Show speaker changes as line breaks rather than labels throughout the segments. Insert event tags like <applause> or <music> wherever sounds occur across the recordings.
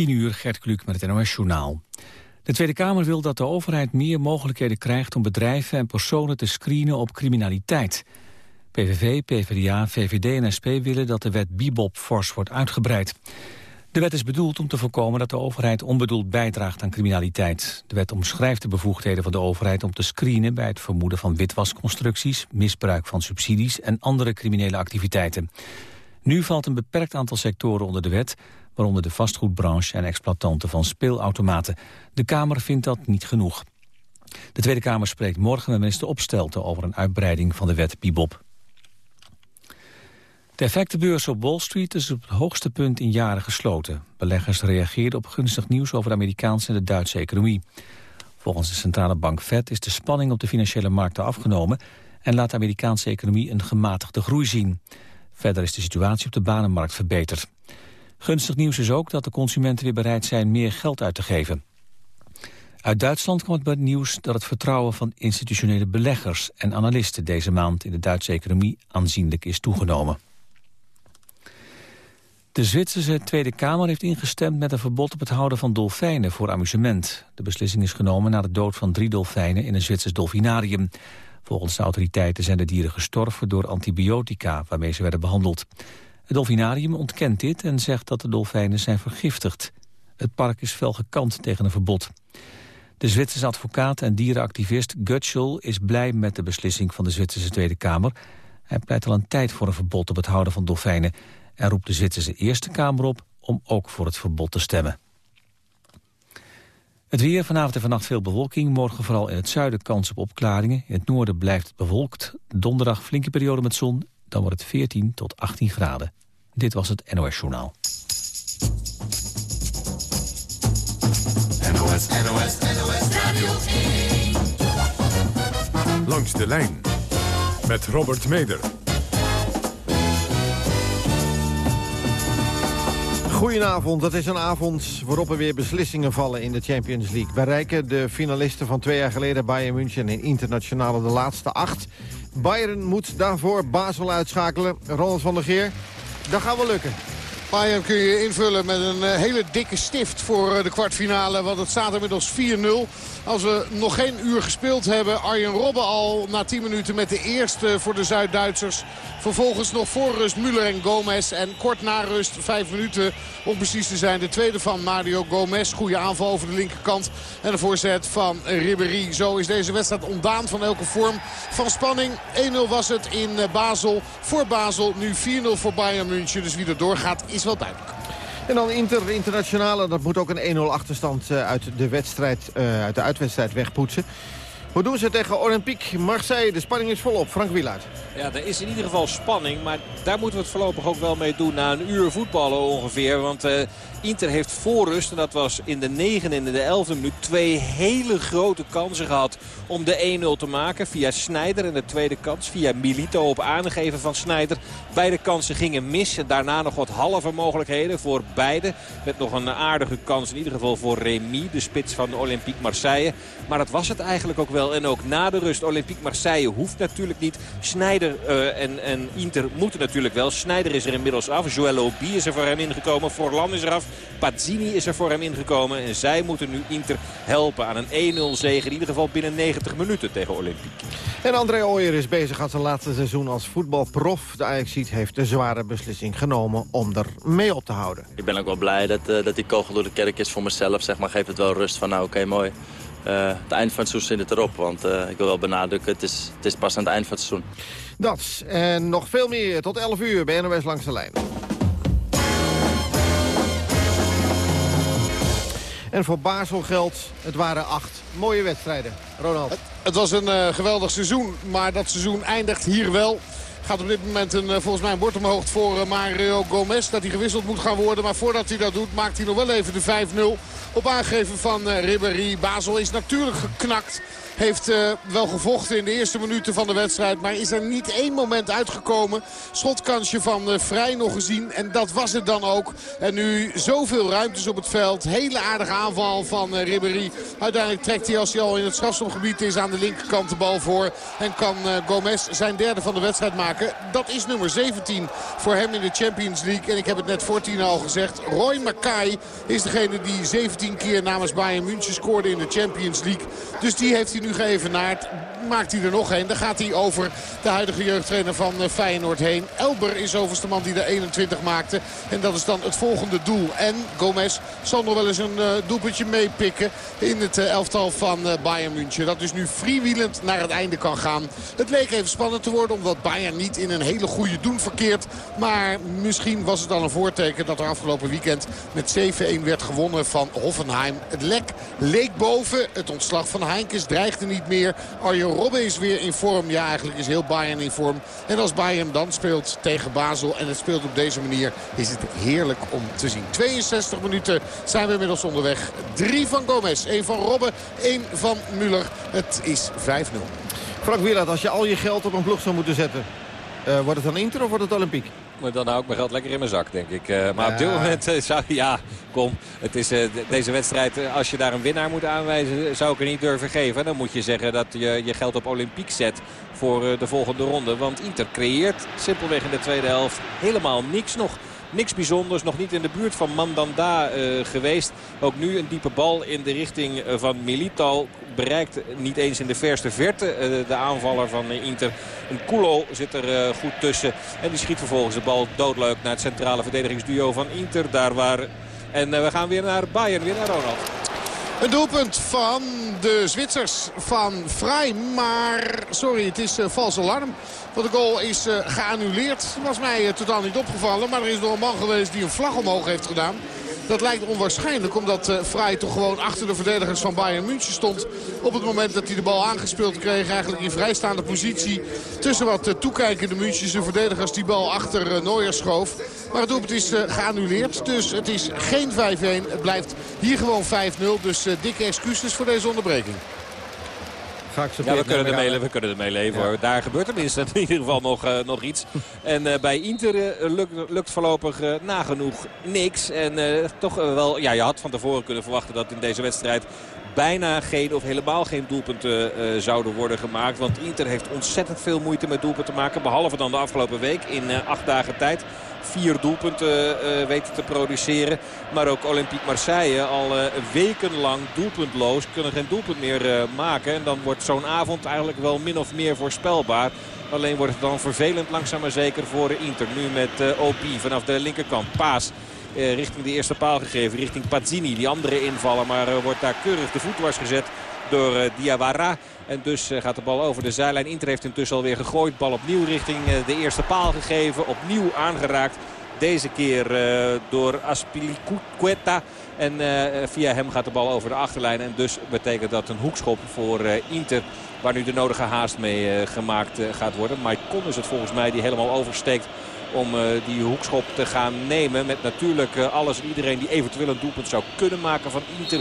10 uur, Gert Kluk met het NOS-journaal. De Tweede Kamer wil dat de overheid meer mogelijkheden krijgt... om bedrijven en personen te screenen op criminaliteit. PVV, PvdA, VVD en SP willen dat de wet Bibop fors wordt uitgebreid. De wet is bedoeld om te voorkomen dat de overheid onbedoeld bijdraagt aan criminaliteit. De wet omschrijft de bevoegdheden van de overheid om te screenen... bij het vermoeden van witwasconstructies, misbruik van subsidies... en andere criminele activiteiten. Nu valt een beperkt aantal sectoren onder de wet waaronder de vastgoedbranche en exploitanten van speelautomaten. De Kamer vindt dat niet genoeg. De Tweede Kamer spreekt morgen met minister Opstelten over een uitbreiding van de wet Bibop. De effectenbeurs op Wall Street is op het hoogste punt in jaren gesloten. Beleggers reageerden op gunstig nieuws over de Amerikaanse en de Duitse economie. Volgens de centrale bank Fed is de spanning op de financiële markten afgenomen... en laat de Amerikaanse economie een gematigde groei zien. Verder is de situatie op de banenmarkt verbeterd. Gunstig nieuws is ook dat de consumenten weer bereid zijn meer geld uit te geven. Uit Duitsland kwam het nieuws dat het vertrouwen van institutionele beleggers en analisten deze maand in de Duitse economie aanzienlijk is toegenomen. De Zwitserse Tweede Kamer heeft ingestemd met een verbod op het houden van dolfijnen voor amusement. De beslissing is genomen na de dood van drie dolfijnen in een Zwitsers dolfinarium. Volgens de autoriteiten zijn de dieren gestorven door antibiotica waarmee ze werden behandeld. Het dolfinarium ontkent dit en zegt dat de dolfijnen zijn vergiftigd. Het park is fel gekant tegen een verbod. De Zwitserse advocaat en dierenactivist Gutschel is blij met de beslissing van de Zwitserse Tweede Kamer. Hij pleit al een tijd voor een verbod op het houden van dolfijnen... en roept de Zwitserse Eerste Kamer op om ook voor het verbod te stemmen. Het weer, vanavond en vannacht veel bewolking. Morgen vooral in het zuiden kans op opklaringen. In het noorden blijft het bewolkt. Donderdag flinke periode met zon. Dan wordt het 14 tot 18 graden. Dit was het NOS Journaal.
NOS, NOS, NOS Radio 1.
Langs de lijn met Robert Meder.
Goedenavond, het is een avond waarop er weer beslissingen vallen in de Champions League. Bereiken de finalisten van twee jaar geleden Bayern München en Internationale de laatste acht. Bayern moet daarvoor Basel uitschakelen. Ronald van der Geer, dat gaat wel lukken.
Bayern kun je invullen met een eh, hele dikke stift voor eh, de kwartfinale. Want het staat inmiddels 4-0. Als we nog geen uur gespeeld hebben. Arjen Robben al na 10 minuten met de eerste voor de Zuid-Duitsers. Vervolgens nog voor rust Müller en Gomez. En kort na rust, 5 minuten om precies te zijn. De tweede van Mario Gomez. Goede aanval over de linkerkant. En de voorzet van Ribéry. Zo is deze wedstrijd ontdaan van elke vorm van spanning. 1-0 was het in Basel. Voor Basel nu 4-0 voor Bayern München. Dus wie er doorgaat is wel duidelijk.
En dan Inter Internationale, dat moet ook een 1-0 achterstand eh, uit de, wedstrijd, uh, uit de uitwedstrijd wegpoetsen. Hoe doen ze tegen Olympique Marseille? De spanning is volop. Frank Wielaert.
Ja, er is in ieder geval spanning. Maar daar moeten we het voorlopig ook wel mee doen. Na een uur voetballen ongeveer. Want uh, Inter heeft voor rust, en dat was in de 9 en de 11e minuut... twee hele grote kansen gehad om de 1-0 te maken. Via Snijder en de tweede kans. Via Milito op aangeven van Snijder. Beide kansen gingen mis. En daarna nog wat halve mogelijkheden voor beide. Met nog een aardige kans in ieder geval voor Remy. De spits van Olympique Marseille. Maar dat was het eigenlijk ook wel. En ook na de rust. Olympique Marseille hoeft natuurlijk niet. Snijder uh, en, en Inter moeten natuurlijk wel. Snijder is er inmiddels af. Joel Obi is er voor hem ingekomen. Forlan is er af. Pazzini is er voor hem ingekomen. En zij moeten nu Inter helpen aan een 1-0 zege. In ieder geval binnen 90 minuten tegen Olympique.
En André Ooyer is bezig aan zijn laatste seizoen als voetbalprof. De ajax heeft de zware beslissing genomen om er mee op te houden.
Ik ben ook wel blij dat, uh, dat die kogel door de kerk is voor mezelf. Zeg maar, geeft het wel rust van nou oké okay, mooi. Uh, het eind van het seizoen zit het erop. Want uh, ik wil wel benadrukken, het is, het is pas aan het eind van het seizoen.
Dat en nog veel meer tot 11 uur bij NOS Langs de Lijn. En voor Basel geldt, het waren acht mooie wedstrijden. Ronald.
Het, was een uh, geweldig seizoen, maar dat seizoen eindigt hier wel. Gaat op dit moment een, eh, volgens mij een bord omhoog voor uh, Mario Gomez. Dat hij gewisseld moet gaan worden. Maar voordat hij dat doet maakt hij nog wel even de 5-0. Op aangeven van Ribéry. Basel is natuurlijk geknakt. Heeft uh, wel gevochten in de eerste minuten van de wedstrijd. Maar is er niet één moment uitgekomen. Schotkansje van uh, Vrij nog gezien. En dat was het dan ook. En nu zoveel ruimtes op het veld. Hele aardige aanval van uh, Ribéry. Uiteindelijk trekt hij als hij al in het strafstomgebied is aan de linkerkant de bal voor. En kan Gomez zijn derde van de wedstrijd maken. Dat is nummer 17 voor hem in de Champions League. En ik heb het net voor tien al gezegd. Roy Mackay is degene die 17 keer namens Bayern München scoorde in de Champions League. Dus die heeft hij nu geëvenaard. Maakt hij er nog een. Dan gaat hij over de huidige jeugdtrainer van eh, Feyenoord heen. Elber is overigens de man die er 21 maakte. En dat is dan het volgende doel. En Gomez zal nog wel eens een uh, doelpuntje meepikken in het uh, elftal van Bayern München. Dat dus nu freewheelend naar het einde kan gaan. Het leek even spannend te worden omdat Bayern niet in een hele goede doen verkeert. Maar misschien was het dan een voorteken dat er afgelopen weekend met 7-1 werd gewonnen van Hoffenheim. Het lek leek boven. Het ontslag van Heinkes dreigde niet meer. Arjen Robben is weer in vorm. Ja, eigenlijk is heel Bayern in vorm. En als Bayern dan speelt tegen Basel en het speelt op deze manier... is het heerlijk om te zien. 62 minuten zijn we inmiddels onderweg. Drie van Gomez, één van Robben, één van Muller. Het is 5-0.
Frank Wieland, als je al je geld op een ploeg zou moeten zetten... Uh, wordt het dan Inter of wordt het Olympiek?
Maar dan hou ik mijn geld lekker in mijn zak, denk ik. Uh, maar ja. op dit moment uh, zou... Ja, kom. Het is, uh, deze wedstrijd, als je daar een winnaar moet aanwijzen... zou ik er niet durven geven. Dan moet je zeggen dat je je geld op Olympiek zet voor de volgende ronde. Want Inter creëert simpelweg in de tweede helft helemaal niks nog. Niks bijzonders, nog niet in de buurt van Mandanda uh, geweest. Ook nu een diepe bal in de richting van Milito. Bereikt niet eens in de verste verte uh, de aanvaller van Inter. Een Kulo zit er goed tussen. En die schiet vervolgens de bal doodleuk naar het centrale verdedigingsduo van Inter. Daar waar... En we gaan weer naar Bayern, weer naar Ronald.
Een doelpunt van de Zwitsers van Vrij. Maar, sorry, het is uh, vals alarm. Want de goal is uh, geannuleerd. was mij uh, totaal niet opgevallen. Maar er is nog een man geweest die een vlag omhoog heeft gedaan. Dat lijkt onwaarschijnlijk omdat uh, Vrij toch gewoon achter de verdedigers van Bayern München stond. Op het moment dat hij de bal aangespeeld kreeg. Eigenlijk in vrijstaande positie. Tussen wat uh, toekijkende Münchense verdedigers die bal achter uh, schoof. Maar het doelpunt is geannuleerd. Dus het is geen 5-1. Het blijft hier gewoon 5-0. Dus dikke excuses voor deze onderbreking.
Ja, we kunnen, ermee, we kunnen ermee leven hoor. Daar gebeurt tenminste in ieder geval nog, uh, nog iets. <laughs> En uh, bij Inter uh, lukt, lukt voorlopig nagenoeg niks. En toch wel, ja, je had van tevoren kunnen verwachten dat in deze wedstrijd bijna geen of helemaal geen doelpunten uh, zouden worden gemaakt. Want Inter heeft ontzettend veel moeite met doelpunten te maken. Behalve dan de afgelopen week in uh, acht dagen tijd. Vier doelpunten uh, weten te produceren. Maar ook Olympique Marseille al wekenlang doelpuntloos. Kunnen geen doelpunt meer maken. En dan wordt zo'n avond eigenlijk wel min of meer voorspelbaar. Alleen wordt het dan vervelend langzaam maar zeker voor Inter. Nu met Obi vanaf de linkerkant. Paas eh, richting de eerste paal gegeven. Richting Pazzini, die andere invallen. Maar wordt daar keurig de voet dwars gezet door uh, Diawara. En dus gaat de bal over de zijlijn. Inter heeft intussen alweer gegooid. Bal opnieuw richting de eerste paal gegeven. Opnieuw aangeraakt. Deze keer door Aspilicueta. En via hem gaat de bal over de achterlijn. En dus betekent dat een hoekschop voor Inter. Waar nu de nodige haast mee gemaakt gaat worden. Mike Con is het volgens mij die helemaal oversteekt om die hoekschop te gaan nemen. Met natuurlijk alles en iedereen die eventueel een doelpunt zou kunnen maken van Inter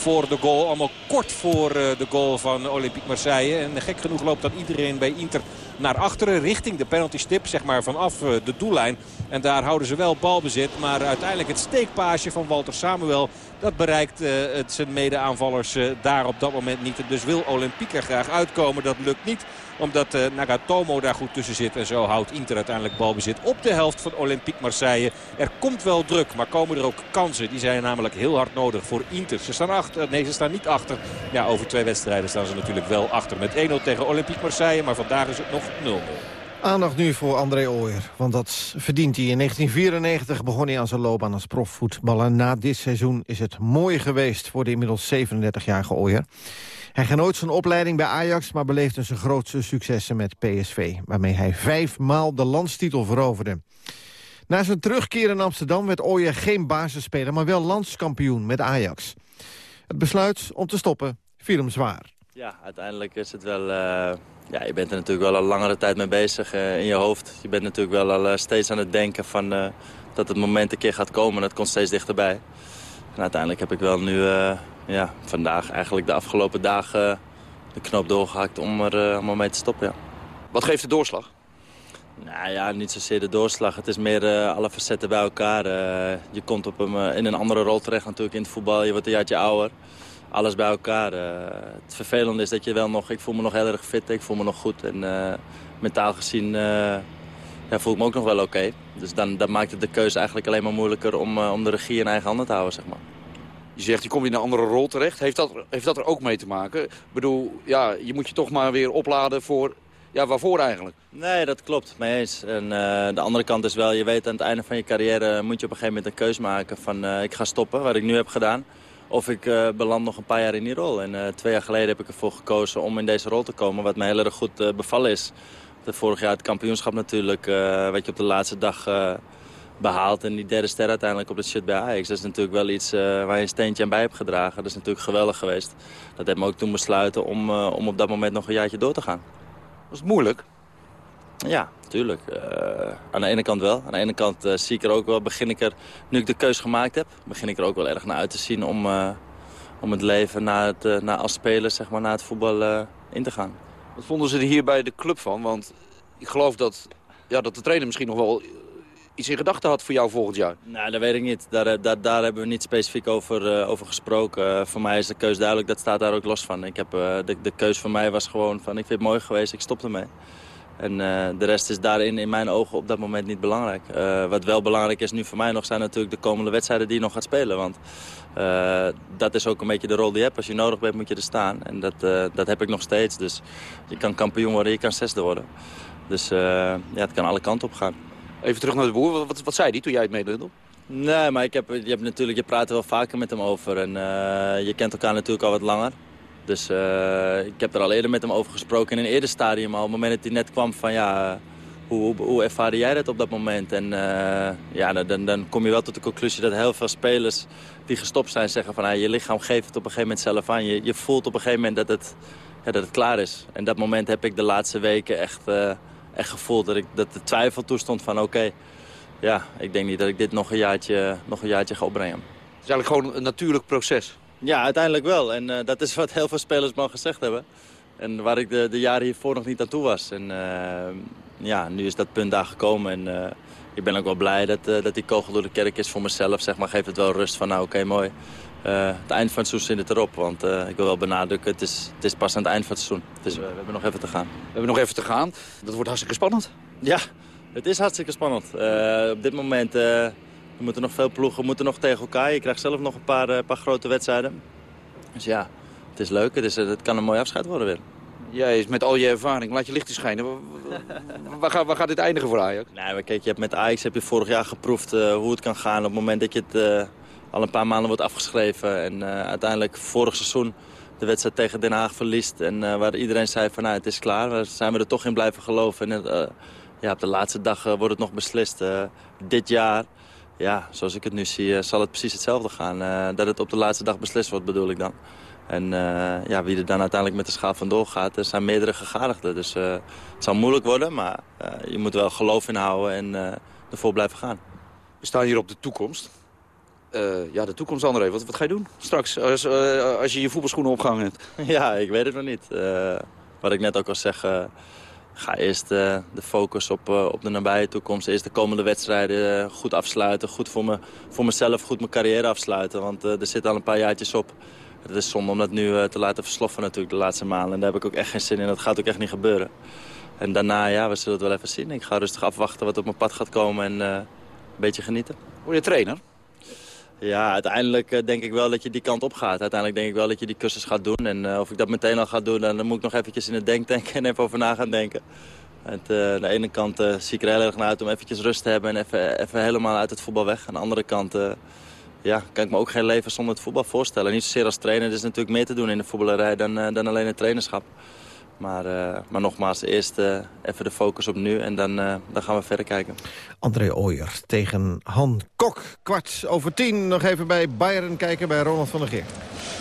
voor de goal. Allemaal kort voor uh, de goal van Olympique Marseille. En gek genoeg loopt dan iedereen bij Inter naar achteren. Richting de penalty stip, zeg maar vanaf de doellijn. En daar houden ze wel balbezit. Maar uiteindelijk het steekpaasje van Walter Samuel. Dat bereikt het zijn mede-aanvallers daar op dat moment niet. Dus wil Olympique er graag uitkomen. Dat lukt niet omdat uh, Nagatomo daar goed tussen zit. En zo houdt Inter uiteindelijk balbezit op de helft van Olympique Marseille. Er komt wel druk, maar komen er ook kansen. Die zijn namelijk heel hard nodig voor Inter. Ze staan achter. Nee, ze staan niet achter. Ja, over twee wedstrijden staan ze natuurlijk wel achter. Met 1-0 tegen Olympique Marseille. Maar vandaag is het nog 0-0.
Aandacht nu voor André Ooyer, want dat verdient hij. In 1994 begon hij aan zijn loopbaan als profvoetballer. Na dit seizoen is het mooi geweest voor de inmiddels 37-jarige Ooyer. Hij genoot zijn opleiding bij Ajax, maar beleefde zijn grootste successen met PSV... waarmee hij vijfmaal de landstitel veroverde. Na zijn terugkeer in Amsterdam werd Ooyer geen basisspeler... maar wel landskampioen met Ajax. Het besluit om te stoppen viel hem zwaar.
Ja, uiteindelijk is het wel... Uh, ja, je bent er natuurlijk wel al langere tijd mee bezig uh, in je hoofd. Je bent natuurlijk wel al uh, steeds aan het denken van, dat het moment een keer gaat komen. Dat komt steeds dichterbij. En uiteindelijk heb ik wel nu ja, vandaag eigenlijk de afgelopen dagen de knoop doorgehakt om er uh, mee te stoppen. Ja.
Wat geeft de doorslag?
Nou ja, niet zozeer de doorslag. Het is meer uh, alle facetten bij elkaar. Uh, je komt op een, in een andere rol terecht natuurlijk in het voetbal. Je wordt een jaartje ouder. Alles bij elkaar. het vervelende is dat je wel nog... Ik voel me nog heel erg fit. Ik voel me nog goed. En mentaal gezien ja, voel ik me ook nog wel oké. Dus dan, dan maakt het de keuze eigenlijk alleen maar moeilijker om, om de regie in eigen handen te houden, zeg maar.
Je zegt, je komt in een andere rol terecht. Heeft dat, heeft dat er ook mee te maken? Ik bedoel, ja, je moet je toch maar weer opladen voor... Ja, waarvoor eigenlijk?
Nee, dat klopt. Mee eens. En uh, de andere kant is wel, je weet aan het einde van je carrière... moet je op een gegeven moment een keus maken van uh, ik ga stoppen, wat ik nu heb gedaan. Of ik uh, beland nog een paar jaar in die rol. En twee jaar geleden heb ik ervoor gekozen om in deze rol te komen. Wat me heel erg goed bevallen is. Vorig jaar het kampioenschap natuurlijk, wat je op de laatste dag behaald. En die derde ster uiteindelijk op het shirt bij Ajax. Dat is natuurlijk wel iets uh, waar je een steentje aan bij hebt gedragen. Dat is natuurlijk geweldig geweest. Dat heeft me ook toen besluiten om, uh, om op dat moment nog een jaartje door te gaan.
Was het moeilijk?
Ja, tuurlijk. Uh, aan de ene kant wel. Aan de ene kant zie ik er ook wel, begin ik er, nu ik de keus gemaakt heb, begin ik er ook wel erg naar uit te zien om, om het leven na het, na als speler, zeg maar, na het voetbal in te gaan.
Wat vonden ze er hier bij de club van? Want ik geloof dat, ja, dat de trainer misschien nog wel iets in gedachten had voor jou volgend jaar?
Nou, dat weet ik niet. Daar, eh, daar, daar hebben we niet specifiek over, uh, over gesproken. Uh, voor mij is de keus duidelijk, dat staat daar ook los van. Ik heb, de, de keus voor mij was gewoon van, ik vind het mooi geweest, ik stop ermee. En de rest is daarin in mijn ogen op dat moment niet belangrijk. wat wel belangrijk is nu voor mij nog zijn natuurlijk de komende wedstrijden die je nog gaat spelen. Want dat is ook een beetje de rol die je hebt. Als je nodig bent moet je er staan. En dat, dat heb ik nog steeds. Dus je kan kampioen worden, je kan zesde worden. Dus ja, het kan alle kanten op gaan.
Even terug naar de boer. Wat, wat zei hij toen jij het meedeelde?
Nee, maar ik heb, je, hebt natuurlijk, je praat er wel vaker met hem over. En uh, je kent elkaar natuurlijk al wat langer. Dus uh, ik heb er al eerder met hem over gesproken in een eerder stadium al. Op het moment dat hij net kwam van ja, hoe, hoe, ervaarde jij dat op dat moment? En uh, ja, dan, dan kom je wel tot de conclusie dat heel veel spelers die gestopt zijn zeggen van... je lichaam geeft het op een gegeven moment zelf aan. Je, je voelt op een gegeven moment dat het, ja, dat het klaar is. En dat moment heb ik de laatste weken echt echt gevoeld dat, ik, dat de twijfel toestond van oké, ja, ik denk niet dat ik dit nog een jaartje, nog een jaartje ga opbrengen.
Het is eigenlijk gewoon een natuurlijk proces.
Ja, uiteindelijk wel. En uh, dat is wat heel veel spelers me al gezegd hebben. En waar ik de, de jaren hiervoor nog niet aan toe was. En uh, ja, nu is dat punt daar gekomen. En uh, ik ben ook wel blij dat, dat die kogel door de kerk is voor mezelf. Zeg maar, geeft het wel rust van nou oké, okay, mooi. Uh, het eind van het seizoen zit het erop. Want uh, ik wil wel benadrukken, het is, het is pas aan het eind van het seizoen. Dus we hebben nog even te gaan.
We hebben nog even te gaan. Dat wordt hartstikke spannend.
Ja, het is hartstikke spannend. op dit moment we moeten nog veel ploegen, moeten nog tegen elkaar. Je krijgt zelf nog een paar, paar grote wedstrijden. Dus ja, het is leuk. Het, is, het kan een mooi afscheid worden weer.
Jij is met al je ervaring, laat je licht schijnen. waar, gaat, waar gaat dit eindigen voor Ajax?
Nee, maar kijk, je hebt met Ajax heb je vorig jaar geproefd hoe het kan gaan op het moment dat je het al een paar maanden wordt afgeschreven. En uh, uiteindelijk vorig seizoen de wedstrijd tegen Den Haag verliest. En uh, waar iedereen zei van nou, het is klaar. Daar zijn we er toch in blijven geloven. En uh, ja, op de laatste dag wordt het nog beslist. dit jaar, ja, zoals ik het nu zie, zal het precies hetzelfde gaan. dat het op de laatste dag beslist wordt, bedoel ik dan. En ja, wie er dan uiteindelijk met de schaal vandoor gaat, er zijn meerdere gegadigden. Dus het zal moeilijk worden, maar je moet wel geloof inhouden en ervoor blijven gaan.
We staan hier op de toekomst. Uh, ja, de toekomst, André. Wat, wat ga je doen straks als, uh, als je je voetbalschoenen opgehangen hebt? <laughs>
Ja, ik weet het nog niet. Uh, wat ik net ook al zeg, ga eerst de focus op, op de nabije toekomst. Eerst de komende wedstrijden goed afsluiten. Goed voor, me, voor mezelf, goed mijn carrière afsluiten. Want er zitten al een paar jaartjes op. Het is zonde om dat nu te laten versloffen natuurlijk de laatste maanden. En daar heb ik ook echt geen zin in. Dat gaat ook echt niet gebeuren. En daarna, ja, we zullen het wel even zien. Ik ga rustig afwachten wat op mijn pad gaat komen en een beetje genieten.
Word je trainer?
Ja, uiteindelijk uh, denk ik wel dat je die kant op gaat. Uiteindelijk denk ik wel dat je die cursus gaat doen. En uh, of ik dat meteen al ga doen, dan, dan moet ik nog eventjes in het denktank en even over na gaan denken. Aan de ene kant zie ik er heel erg naar uit om eventjes rust te hebben en even, even helemaal uit het voetbal weg. Aan de andere kant ja, kan ik me ook geen leven zonder het voetbal voorstellen. Niet zozeer als trainer, er is natuurlijk meer te doen in de voetballerij dan, dan alleen het trainerschap. Maar, uh, maar nogmaals, eerst uh, even de focus op nu en dan, uh, dan gaan we verder kijken.
André Ooyer tegen Han Kok. Kwart over tien. Nog even bij Bayern kijken bij Ronald van der Geer.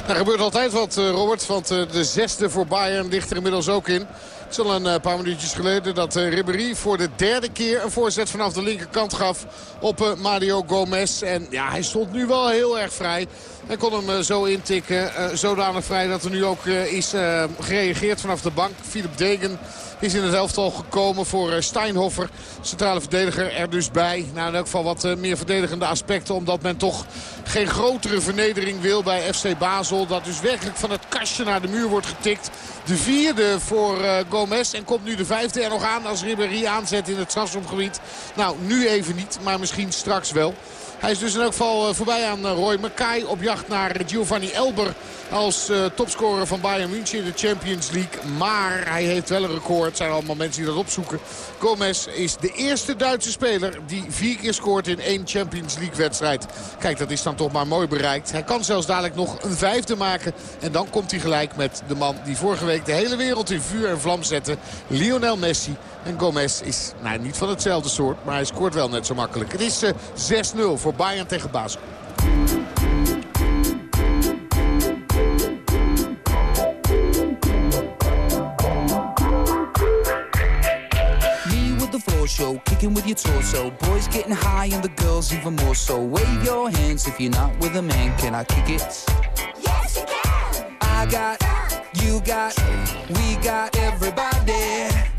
Er gebeurt altijd wat, Robert. Want de zesde voor Bayern ligt er inmiddels ook in. Het is al een paar minuutjes geleden dat Ribéry voor de derde keer een voorzet vanaf de linkerkant gaf op Mario Gomez. En ja, hij stond nu wel heel erg vrij. En kon hem eh, zo intikken. Zodanig vrij dat er nu ook is gereageerd vanaf de bank. Philip Degen is in het elftal gekomen voor Steinhoffer. Centrale verdediger er dus bij. Nou, in elk geval wat meer verdedigende aspecten. Omdat men toch geen grotere vernedering wil bij FC Basel. Dat dus werkelijk van het kastje naar de muur wordt getikt. De vierde voor Gomez. En komt nu de vijfde er nog aan als Ribéry aanzet in het strafschopgebied. Nou, nu even niet, maar misschien straks wel. Hij is dus in elk geval eh, voorbij aan eh, Roy Mackay op jacht naar Giovanni Elber als uh, topscorer van Bayern München in de Champions League. Maar hij heeft wel een record. Het zijn allemaal mensen die dat opzoeken. Gomez is de eerste Duitse speler die vier keer scoort in één Champions League wedstrijd. Kijk, dat is dan toch maar mooi bereikt. Hij kan zelfs dadelijk nog een vijfde maken. En dan komt hij gelijk met de man die vorige week de hele wereld in vuur en vlam zette. Lionel Messi. En Gomez is nou, niet van hetzelfde soort, maar hij scoort wel net zo makkelijk. Het is uh, 6-0 voor Bayern tegen Basel.
show, kicking with your torso. Boys getting high and the girls even more so. Wave your hands if you're not with a man. Can I kick it?
Yes, you can.
I got, you got, we got everybody.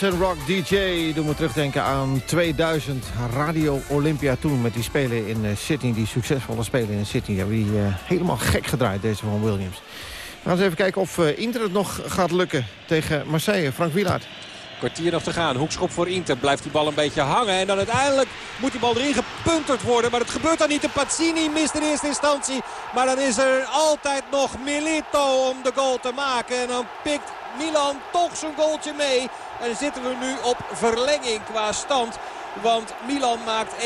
Rock DJ
doen me terugdenken aan 2000 Radio Olympia toen... met die spelen in eh, Sydney, die succesvolle spelen in Sydney. Hebben die eh, helemaal gek gedraaid, deze van Williams. We gaan eens even kijken of eh, Inter het nog gaat lukken tegen Marseille. Frank Wielaert.
Kwartier nog te gaan. Hoekschop voor Inter. Blijft die bal een beetje hangen. En dan uiteindelijk moet die bal erin gepunterd worden. Maar het gebeurt dan niet. De Pazzini mist in eerste instantie. Maar dan is er altijd nog Milito om de goal te maken. En dan pikt Milan toch zijn goaltje mee. En zitten we nu op verlenging qua stand. Want Milan maakt 1-0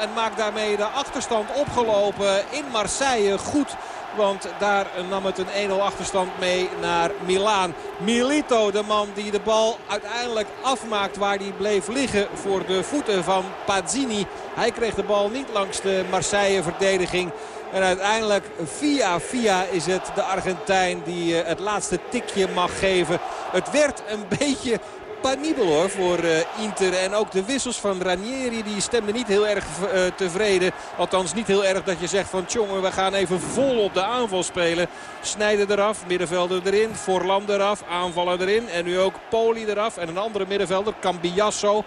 en maakt daarmee de achterstand opgelopen in Marseille goed. Want daar nam het een 1-0 achterstand mee naar Milaan. Milito, de man die de bal uiteindelijk afmaakt waar hij bleef liggen voor de voeten van Pazzini. Hij kreeg de bal niet langs de Marseille-verdediging. En uiteindelijk via via is het de Argentijn die eh, het laatste tikje mag geven. Het werd een <laughs> beetje panibel hoor voor uh, Inter. En ook de wissels van Ranieri die stemden niet heel erg uh, tevreden. Althans niet heel erg dat je zegt van tjonge we gaan even vol op de aanval spelen. Snijden eraf, middenvelder erin, Forlan eraf, aanvaller erin. En nu ook Poli eraf en een andere middenvelder, Cambiasso.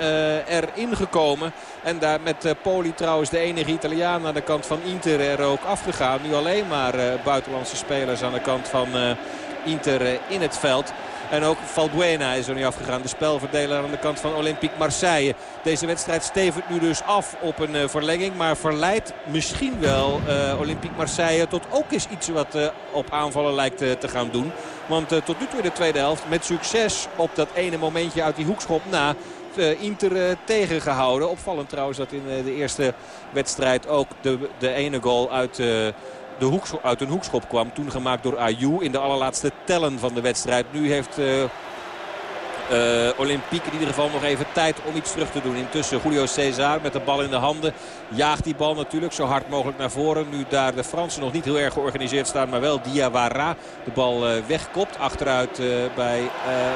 Uh, erin gekomen. En daar met uh, Poli trouwens de enige Italiaan aan de kant van Inter er ook afgegaan. Nu alleen maar buitenlandse spelers aan de kant van Inter in het veld. En ook Valbuena is er nu afgegaan. De spelverdeler aan de kant van Olympique Marseille. Deze wedstrijd stevend nu dus af op een uh, verlenging. Maar verleidt misschien wel uh, Olympique Marseille tot ook eens iets wat op aanvallen lijkt te gaan doen. Want tot nu toe in de tweede helft met succes op dat ene momentje uit die hoekschop na... Inter tegengehouden. Opvallend trouwens dat in de eerste wedstrijd ook de, de ene goal uit de hoek, uit een hoekschop kwam. Toen gemaakt door Ayu in de allerlaatste tellen van de wedstrijd. Nu heeft uh, uh, Olympique in ieder geval nog even tijd om iets terug te doen. Intussen Julio Cesar met de bal in de handen. Jaagt die bal natuurlijk zo hard mogelijk naar voren. Nu daar de Fransen nog niet heel erg georganiseerd staan. Maar wel Diawara de bal uh, wegkopt. Achteruit bij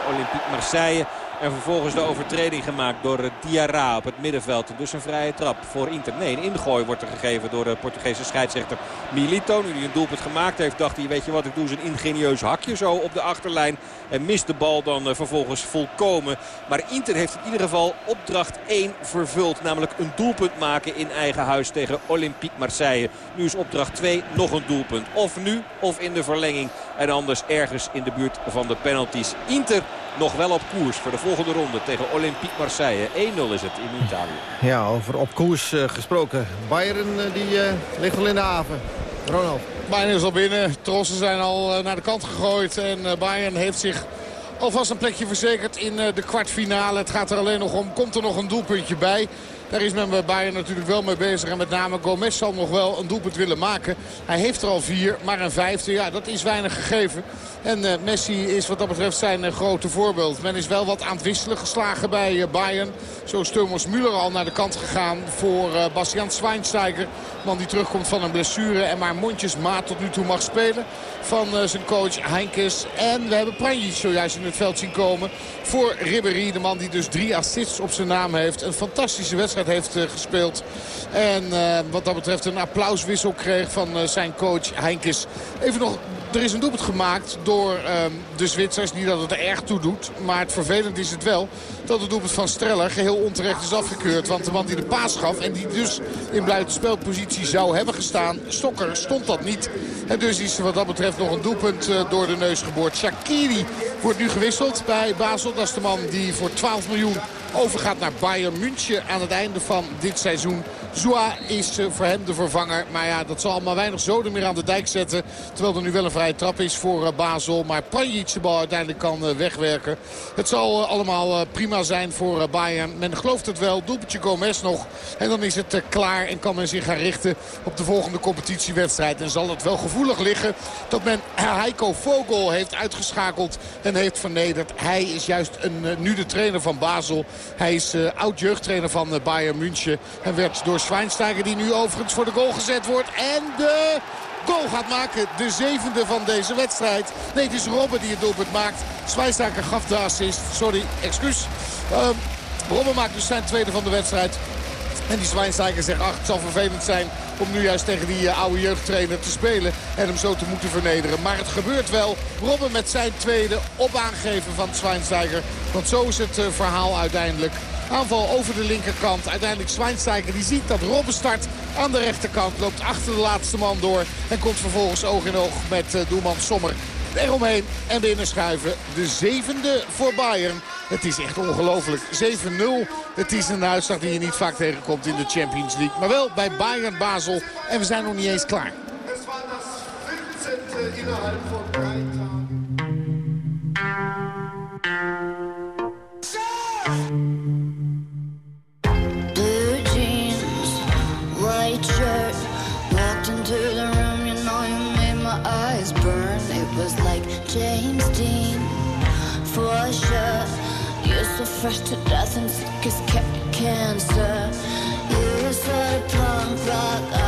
Olympique Marseille. En vervolgens de overtreding gemaakt door Diarra op het middenveld. Dus een vrije trap voor Inter. Nee, een ingooi wordt er gegeven door de Portugese scheidsrechter Milito. Nu hij een doelpunt gemaakt heeft, dacht hij, weet je wat, ik doe zijn ingenieus hakje zo op de achterlijn. En mist de bal dan vervolgens volkomen. Maar Inter heeft in ieder geval opdracht 1 vervuld. Namelijk een doelpunt maken in eigen huis tegen Olympique Marseille. Nu is opdracht 2 nog een doelpunt. Of nu of in de verlenging. En anders ergens in de buurt van de penalties. Inter nog wel op koers voor de volgende ronde tegen Olympique Marseille. 1-0 is het in Italië.
Ja, over op koers uh, gesproken. Bayern uh, die ligt al in de haven. Ronald.
Bayern is al binnen. Trossen zijn al naar de kant gegooid. En Bayern heeft zich alvast een plekje verzekerd in de kwartfinale. Het gaat er alleen nog om. Komt er nog een doelpuntje bij? Daar is men bij Bayern natuurlijk wel mee bezig. En met name Gomez zal nog wel een doelpunt willen maken. Hij heeft er al vier, maar een vijfde. Ja, dat is weinig gegeven. En Messi is wat dat betreft zijn grote voorbeeld. Men is wel wat aan het wisselen geslagen bij Bayern. Zo is Thomas Müller al naar de kant gegaan voor Bastian Schweinsteiger. Man die terugkomt van een blessure en maar mondjesmaat tot nu toe mag spelen. Van zijn coach Heinkes. En we hebben Pranjic zojuist in het veld zien komen voor Ribéry. De man die dus drie assists op zijn naam heeft. Een fantastische wedstrijd heeft gespeeld. En wat dat betreft een applauswissel kreeg van zijn coach Heinkes. Even nog er is een doelpunt gemaakt door um, de Zwitsers. Niet dat het er erg toe doet. Maar het vervelend is het wel dat het doelpunt van Streller geheel onterecht is afgekeurd. Want de man die de paas gaf en die dus in buitenspelpositie zou hebben gestaan. Stokker stond dat niet. En dus is wat dat betreft nog een doelpunt uh, door de neus geboord. Shakiri wordt nu gewisseld bij Basel. Dat is de man die voor 12 miljoen overgaat naar Bayern München aan het einde van dit seizoen. Zoua is uh, voor hem de vervanger. Maar ja, dat zal allemaal weinig zoden meer aan de dijk zetten. Terwijl er nu wel een vrije trap is voor uh, Basel. Maar Panjic de bal uiteindelijk kan uh, wegwerken. Het zal allemaal prima zijn voor Bayern. Men gelooft het wel. Doelpuntje Gomez nog. En dan is het klaar en kan men zich gaan richten op de volgende competitiewedstrijd. En zal het wel gevoelig liggen dat men Heiko Vogel heeft uitgeschakeld en heeft vernederd. Hij is juist een, nu de trainer van Basel. Hij is oud-jeugdtrainer van Bayern München. En werd door Schweinsteiger die nu overigens voor de goal gezet wordt. En de goal gaat maken. De zevende van deze wedstrijd. Nee, het is Robben die het doelpunt maakt. Schweinsteiger gaf de assist. Sorry, excuus. Um, Robben maakt dus zijn tweede van de wedstrijd. En die Zwijnsteiger zegt, ach, het zal vervelend zijn om nu juist tegen die uh, oude jeugdtrainer te spelen. En hem zo te moeten vernederen. Maar het gebeurt wel. Robben met zijn tweede op aangeven van Zwijnsteiger. Want zo is het uh, verhaal uiteindelijk. Aanval over de linkerkant. Uiteindelijk Zwijnsteiger die ziet dat Robben start aan de rechterkant. Loopt achter de laatste man door. En komt vervolgens oog in oog met uh, doelman Sommer eromheen en binnenschuiven. De zevende voor Bayern. Het is echt ongelooflijk. 7-0. Het is een uitslag die je niet vaak tegenkomt in de Champions League. Maar wel bij Bayern Basel. En we zijn nog niet eens klaar. Walked into the room, you know you
made my eyes burn It was like James Fresh to death and sick as ca- cancer. You're sort of punk rock.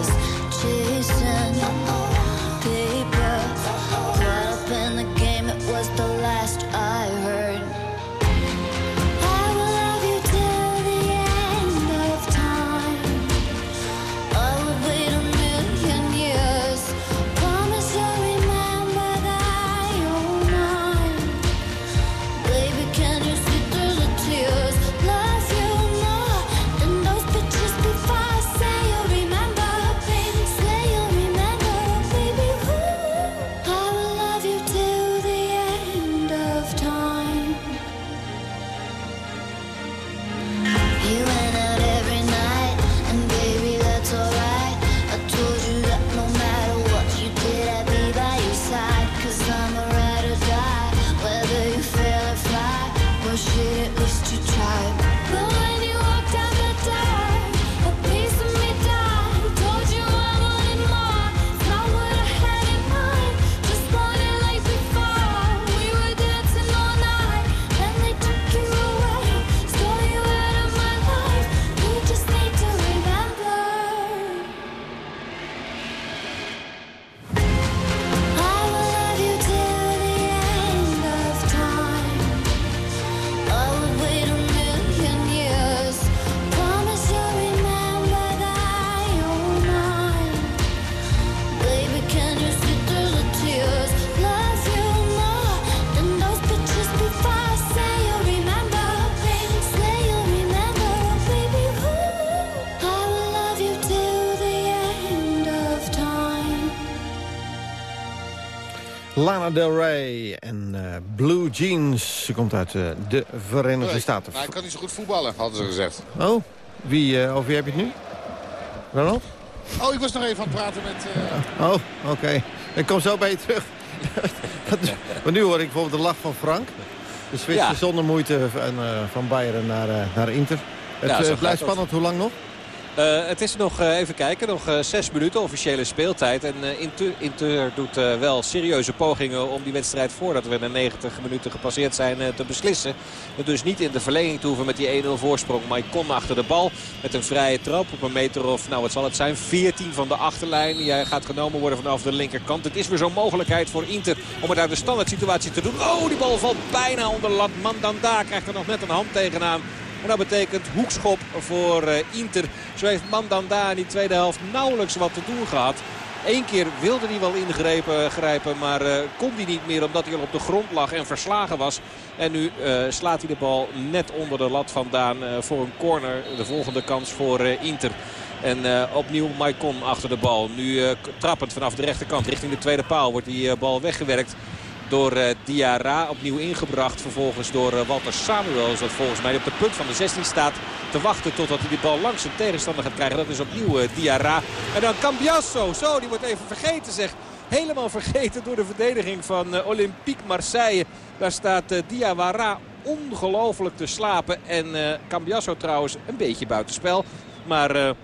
Was
Lana Del Rey en eh, Blue Jeans. Ze komt uit eh, de Verenigde
Nee,
Staten.
maar hij kan niet zo goed voetballen, hadden ze gezegd.
Oh, wie, eh, over wie heb je het nu? Ronald?
Oh, ik was nog even aan het praten met...
Oh, oké. Ik kom zo bij je terug. <laughs> maar nu hoor ik bijvoorbeeld de lach van Frank. De Zwitser
Ja.
zonder moeite van, van Bayern naar, naar Inter. Het
Ja, gaat
blijft spannend. Hoe lang nog?
Eh, het is nog, eh, even kijken, nog eh, zes minuten officiële speeltijd. En Inter, doet wel serieuze pogingen om die wedstrijd voordat we de 90 minuten gepasseerd zijn te beslissen. En dus niet in de verlenging te hoeven met die 1-0 voorsprong. Maicon achter de bal met een vrije trap op een meter of, nou wat zal het zijn, 14 van de achterlijn. Die gaat genomen worden vanaf de linkerkant. Het is weer zo'n mogelijkheid voor Inter om het uit de standaard situatie te doen. Oh, die bal valt bijna onder de lat. Mandanda krijgt er nog net een hand tegenaan. En dat betekent hoekschop voor eh, Inter. Zo heeft Mandanda in die tweede helft nauwelijks wat te doen gehad. Eén keer wilde hij wel ingrepen, grijpen, maar eh, kon hij niet meer omdat hij al op de grond lag en verslagen was. En nu eh, slaat hij de bal net onder de lat vandaan eh, voor een corner. De volgende kans voor eh, Inter. En eh, opnieuw Maicon achter de bal. Nu eh, trappend vanaf de rechterkant richting de tweede paal wordt die eh, bal weggewerkt door eh, Diarra. Opnieuw ingebracht vervolgens door eh, Walter Samuels. Dat volgens mij op de punt van de 16 staat te wachten totdat hij die bal langs zijn tegenstander gaat krijgen. Dat is opnieuw eh, Diarra. En dan Cambiasso. Zo, die wordt even vergeten zeg. Helemaal vergeten door de verdediging van Olympique Marseille. Daar staat Diawara ongelooflijk te slapen. En eh Cambiasso trouwens een beetje buitenspel. Maar...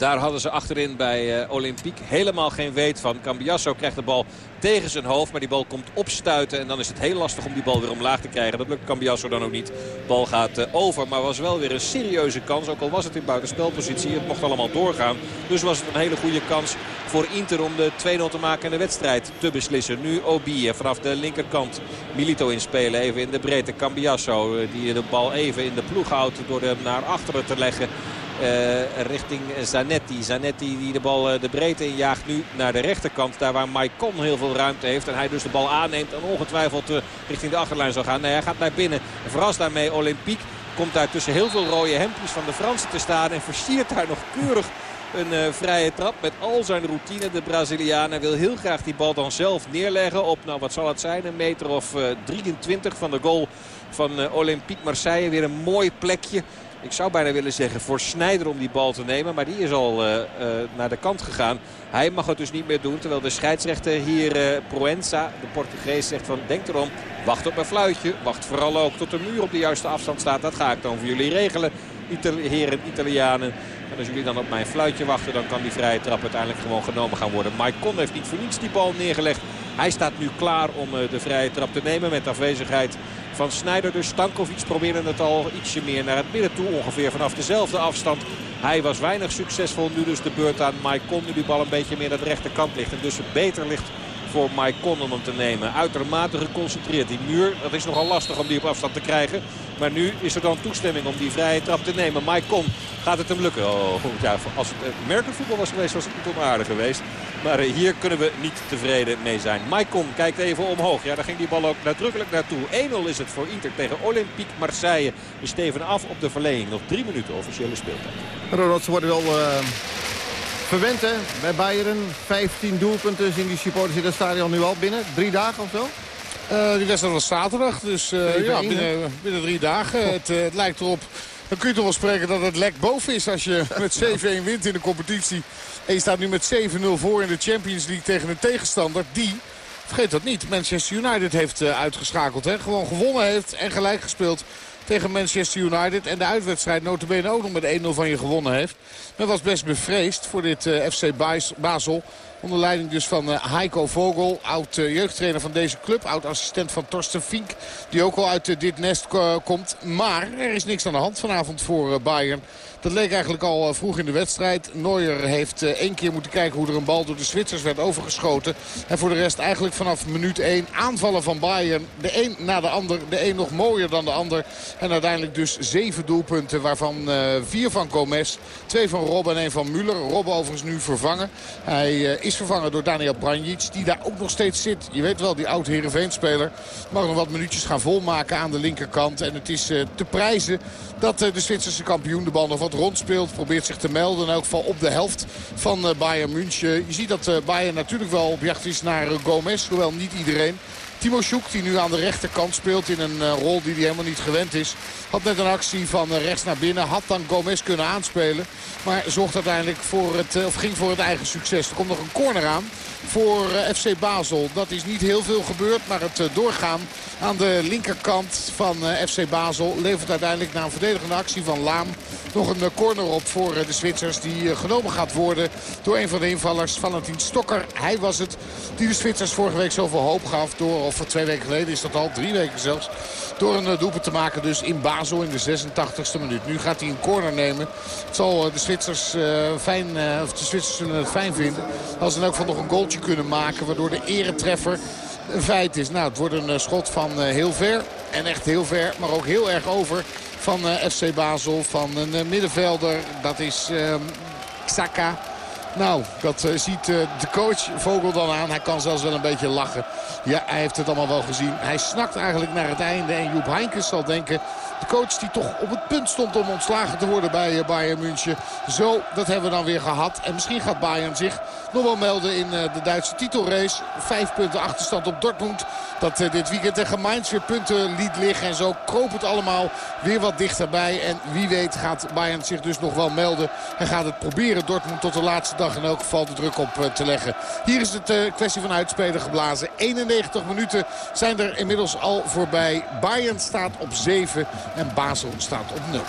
Daar hadden ze achterin bij uh, Olympique helemaal geen weet van. Cambiasso krijgt de bal tegen zijn hoofd. Maar die bal komt opstuiten. En dan is het heel lastig om die bal weer omlaag te krijgen. Dat lukt Cambiasso dan ook niet. De bal gaat uh, over. Maar was wel weer een serieuze kans. Ook al was het in buitenspelpositie. Het mocht allemaal doorgaan. Dus was het een hele goede kans voor Inter om de 2-0 te maken en de wedstrijd te beslissen. Nu Obi vanaf de linkerkant. Milito inspelen even in de breedte. Cambiasso die de bal even in de ploeg houdt door hem naar achteren te leggen. Uh, richting Zanetti. Zanetti die de bal uh, de breedte injaagt nu naar de rechterkant. Daar waar Maicon heel veel ruimte heeft. En hij dus de bal aanneemt en ongetwijfeld uh, richting de achterlijn zal gaan. Nee, hij gaat naar binnen. En verrast daarmee Olympique. Komt daar tussen heel veel rode hemdjes van de Fransen te staan. En versiert daar nog keurig een vrije trap met al zijn routine. De Braziliaan wil heel graag die bal dan zelf neerleggen op, nou wat zal het zijn, een meter of 23 van de goal van Olympique Marseille. Weer een mooi plekje. Ik zou bijna willen zeggen voor Snijder om die bal te nemen. Maar die is al uh, uh, naar de kant gegaan. Hij mag het dus niet meer doen. Terwijl de scheidsrechter hier, uh, Proenza, de Portugees, zegt van denk erom. Wacht op mijn fluitje. Wacht vooral ook tot de muur op de juiste afstand staat. Dat ga ik dan voor jullie regelen. Itali heren Italianen. En als jullie dan op mijn fluitje wachten, dan kan die vrije trap uiteindelijk gewoon genomen gaan worden. Maicon heeft niet voor niets die bal neergelegd. Hij staat nu klaar om de vrije trap te nemen met afwezigheid van Snijder. Dus Stankovic probeerde het al ietsje meer naar het midden toe. Ongeveer vanaf dezelfde afstand. Hij was weinig succesvol. Nu dus de beurt aan Maicon. Nu die bal een beetje meer naar de rechterkant ligt. En dus beter ligt voor Maicon om hem te nemen. Uitermate geconcentreerd. Die muur, dat is nogal lastig om die op afstand te krijgen. Maar nu is er dan toestemming om die vrije trap te nemen. Maicon, gaat het hem lukken? Oh, ja, als het merkelijk voetbal was geweest, was het niet onaardig geweest. Maar eh, hier kunnen we niet tevreden mee zijn. Maicon kijkt even omhoog. Ja, daar ging die bal ook nadrukkelijk naartoe. 1-0 is het voor Inter tegen Olympique Marseille. We steven af op de verlenging. Nog drie minuten officiële speeltijd.
Ronald, ze worden wel... Uh verwend hè, bij Bayern. 15 doelpunten zien die supporters in het stadion nu al binnen. Drie dagen of zo?
Uh, die wedstrijd was zaterdag, dus uh, ja, binnen, binnen, drie dagen. Het, uh, het, lijkt erop, dan kun je toch wel spreken dat het lek boven is als je <laughs> met 7-1 wint in de competitie. En je staat nu met 7-0 voor in de Champions League tegen een tegenstander die... Vergeet dat niet. Manchester United heeft uitgeschakeld. Hè? Gewoon gewonnen heeft en gelijk gespeeld tegen Manchester United. En de uitwedstrijd notabene ook nog met 1-0 van je gewonnen heeft. Men was best bevreesd voor dit uh, FC Basel. Onder leiding dus van uh, Heiko Vogel, oud uh, jeugdtrainer van deze club. Oud assistent van Torsten Fink, die ook al uit dit nest komt. Maar er is niks aan de hand vanavond voor Bayern. Dat leek eigenlijk al eh, vroeg in de wedstrijd. Neuer heeft eh, één keer moeten kijken hoe er een bal door de Zwitsers werd overgeschoten. En voor de rest eigenlijk vanaf minuut 1 aanvallen van Bayern. De een na de ander. De een nog mooier dan de ander. En uiteindelijk dus zeven doelpunten waarvan uh, vier van Gomez. Twee van Rob en één van Müller. Rob overigens nu vervangen. Hij is vervangen door Daniel Branjic. Die daar ook nog steeds zit. Je weet wel, die oud Heerenveen-speler. Mag nog wat minuutjes gaan volmaken aan de linkerkant. En het is te prijzen dat de Zwitserse kampioen de bal nog rondspeelt. Probeert zich te melden. In elk geval op de helft van uh, Bayern München. Je ziet dat uh, Bayern natuurlijk wel op jacht is naar uh, Gomez. Hoewel niet iedereen. Timo Sjoek die nu aan de rechterkant speelt in een rol die hij helemaal niet gewend is. Had net een actie van rechts naar binnen. Had dan Gomez kunnen aanspelen. Maar zorgt uiteindelijk voor het, of ging voor het eigen succes. Er komt nog een corner aan voor FC Basel. Dat is niet heel veel gebeurd. Maar het doorgaan aan de linkerkant van FC Basel levert uiteindelijk na een verdedigende actie van Laam nog een corner op voor de Zwitsers. Die genomen gaat worden door een van de invallers, Valentin Stokker. Hij was het die de Zwitsers vorige week zoveel hoop gaf. Door, of twee weken geleden is dat al, drie weken zelfs. Door een doelpunt te maken dus in Basel in de 86e minuut. Nu gaat hij een corner nemen. Het zal de Zwitsers, fijn, of de Zwitsers het fijn vinden. Als in elk geval nog een kunnen maken. Waardoor de eretreffer een feit is. Nou, het wordt een schot van heel ver. En echt heel ver, maar ook heel erg over van FC Basel. Van een middenvelder, dat is Xhaka. Nou, dat ziet de coach Vogel dan aan. Hij kan zelfs wel een beetje lachen. Ja, hij heeft het allemaal wel gezien. Hij snakt eigenlijk naar het einde. En Joep Heinkes zal denken... De coach die toch op het punt stond om ontslagen te worden bij uh, Bayern München. Zo, dat hebben we dan weer gehad. En misschien gaat Bayern zich nog wel melden in de Duitse titelrace. Vijf punten achterstand op Dortmund. Dat dit weekend tegen Mainz weer punten liet liggen. En zo kroop het allemaal weer wat dichterbij. En wie weet gaat Bayern zich dus nog wel melden. En gaat het proberen Dortmund tot de laatste dag in elk geval de druk op te leggen. Hier is het kwestie van uitspelen geblazen. 91 minuten zijn er inmiddels al voorbij. Bayern staat op 7. En Basel staat op 0.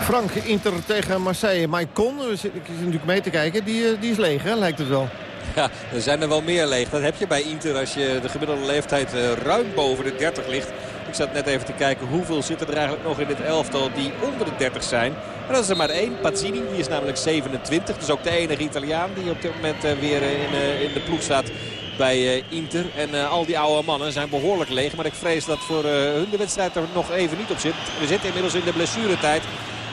Frank, Inter tegen Marseille. Maicon, we zitten ik zit natuurlijk mee te kijken, die, eh, die is leeg hè, lijkt het wel.
Ja, er zijn er wel meer leeg. Dat heb je bij Inter als je de gemiddelde leeftijd eh, ruim boven de 30 ligt. Ik zat net even te kijken hoeveel zitten er eigenlijk nog in dit elftal die onder de 30 zijn. En dat is er maar één. Pazzini, die is namelijk 27. Dus ook de enige Italiaan die op dit moment eh, weer in, eh, in de ploeg staat bij eh, Inter. En eh, al die oude mannen zijn behoorlijk leeg. Maar ik vrees dat voor eh, hun de wedstrijd er nog even niet op zit. We zitten inmiddels in de blessuretijd.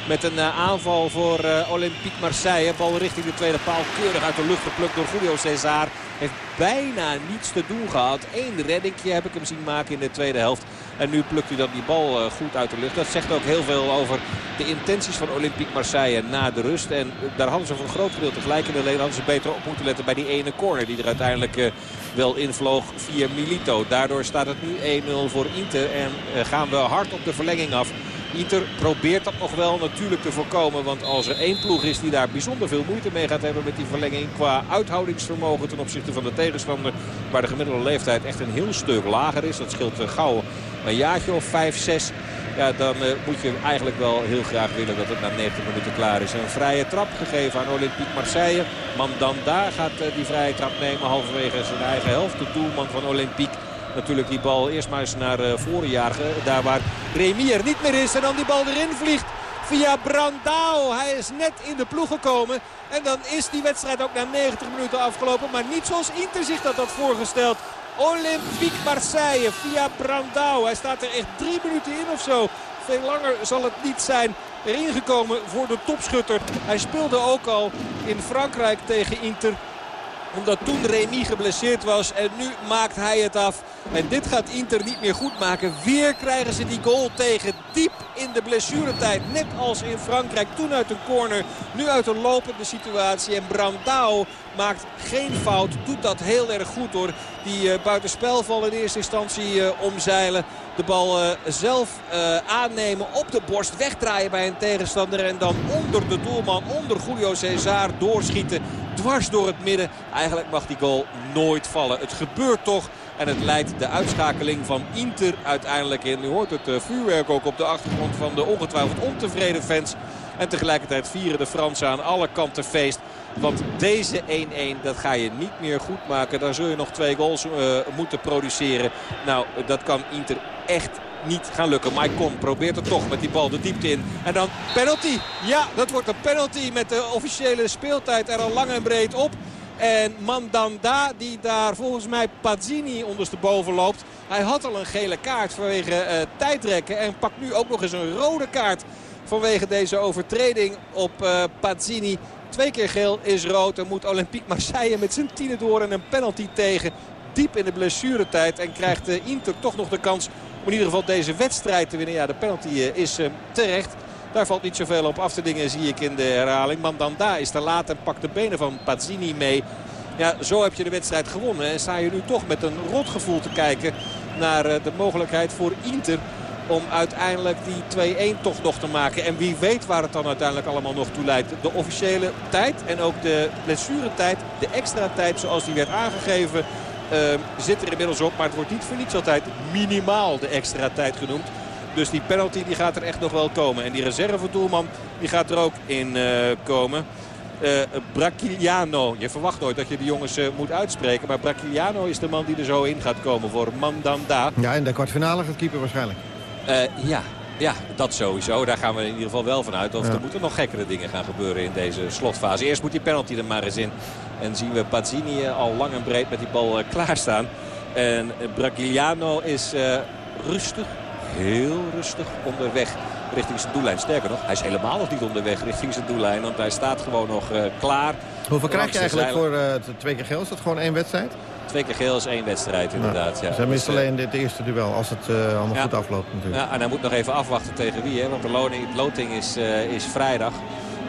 Met een aanval voor Olympique Marseille. Bal richting de tweede paal. Keurig uit de lucht geplukt door Julio Cesar. Heeft bijna niets te doen gehad. Eén reddingje heb ik hem zien maken in de tweede helft. En nu plukt hij dan die bal eh, goed uit de lucht. Dat zegt ook heel veel over de intenties van Olympique Marseille na de rust. En daar hadden ze voor een groot gedeelte gelijk in. Alleen hadden ze beter op moeten letten bij die ene corner. Die er uiteindelijk eh, wel invloog via Milito. Daardoor staat het nu 1-0 voor Inter. En eh, gaan we hard op de verlenging af. Inter probeert dat nog wel natuurlijk te voorkomen. Want als er één ploeg is die daar bijzonder veel moeite mee gaat hebben met die verlenging. Qua uithoudingsvermogen ten opzichte van de tegenstander. Waar de gemiddelde leeftijd echt een heel stuk lager is. Dat scheelt eh, gauw een jaartje of 5, 6. Ja, dan eh, moet je eigenlijk wel heel graag willen dat het na 90 minuten klaar is. Een vrije trap gegeven aan Olympique Marseille. Mandanda gaat eh, die vrije trap nemen halverwege zijn eigen helft. De doelman van Olympique natuurlijk die bal eerst maar eens naar uh, voren jagen. Daar waar Remy er niet meer is en dan die bal erin vliegt. Via Brandao. Hij is net in de ploeg gekomen. En dan is die wedstrijd ook na 90 minuten afgelopen. Maar niet zoals Inter zich dat had voorgesteld. Olympique Marseille via Brandao. Hij staat er echt drie minuten in of zo. Veel langer zal het niet zijn. Erin gekomen voor de topschutter. Hij speelde ook al in Frankrijk tegen Inter omdat toen Remy geblesseerd was. En nu maakt hij het af. En dit gaat Inter niet meer goed maken. Weer krijgen ze die goal tegen. Diep in de blessuretijd. Net als in Frankrijk. Toen uit een corner. Nu uit een lopende situatie. En Brandao maakt geen fout. Doet dat heel erg goed door. Die uh, buitenspelval in eerste instantie uh, omzeilen. De bal uh, zelf aannemen op de borst. Wegdraaien bij een tegenstander. En dan onder de doelman, onder Julio Cesar doorschieten. Dwars door het midden. Eigenlijk mag die goal nooit vallen. Het gebeurt toch. En het leidt de uitschakeling van Inter uiteindelijk in. U hoort het uh, vuurwerk ook op de achtergrond van de ongetwijfeld ontevreden fans. En tegelijkertijd vieren de Fransen aan alle kanten feest. Want deze 1-1, dat ga je niet meer goed maken. Daar zul je nog twee goals uh, moeten produceren. Nou, dat kan Inter echt niet gaan lukken. Maicon probeert het toch met die bal de diepte in. En dan penalty. Ja, dat wordt een penalty met de officiële speeltijd er al lang en breed op. En Mandanda die daar volgens mij Pazzini ondersteboven loopt. Hij had al een gele kaart vanwege uh, tijdrekken. En pakt nu ook nog eens een rode kaart vanwege deze overtreding op uh, Pazzini. Twee keer geel is rood. En moet Olympique Marseille met zijn tienen door en een penalty tegen. Diep in de blessuretijd. En krijgt uh, Inter toch nog de kans om in ieder geval deze wedstrijd te winnen. Ja, de penalty is terecht. Daar valt niet zoveel op af te dingen, zie ik in de herhaling. Mandanda is te laat en pakt de benen van Pazzini mee. Ja, zo heb je de wedstrijd gewonnen. En sta je nu toch met een rotgevoel te kijken naar de mogelijkheid voor Inter om uiteindelijk die 2-1 toch nog te maken. En wie weet waar het dan uiteindelijk allemaal nog toe leidt. De officiële tijd en ook de blessuretijd, de extra tijd zoals die werd aangegeven... Uh, zit er inmiddels op, maar het wordt niet voor niets altijd minimaal de extra tijd genoemd. Dus die penalty die gaat er echt nog wel komen. En die reservedoelman die gaat er ook in uh, komen. Uh, Braciliano. Je verwacht nooit dat je de jongens uh, moet uitspreken. Maar Braciliano is de man die er zo in gaat komen voor Mandanda.
Ja, in de kwartfinale gaat keeper waarschijnlijk.
Ja, ja, dat sowieso. Daar gaan we in ieder geval wel van uit. Of ja. er moeten nog gekkere dingen gaan gebeuren in deze slotfase. Eerst moet die penalty er maar eens in. En zien we Pazzini al lang en breed met die bal klaarstaan. En Braciliano is rustig, heel rustig onderweg richting zijn doellijn. Sterker nog, hij is helemaal nog niet onderweg richting zijn doellijn. Want hij staat gewoon nog uh, klaar.
Hoeveel krijg je eigenlijk voor uh, twee keer geel? Is dat gewoon één wedstrijd?
Twee keer geel is één wedstrijd inderdaad. Ja.
ja. Ze mist dus, alleen dit eerste duel als het uh, allemaal ja. goed afloopt natuurlijk.
Ja, en hij moet nog even afwachten tegen wie. Hè? Want de loting, loting is, is vrijdag.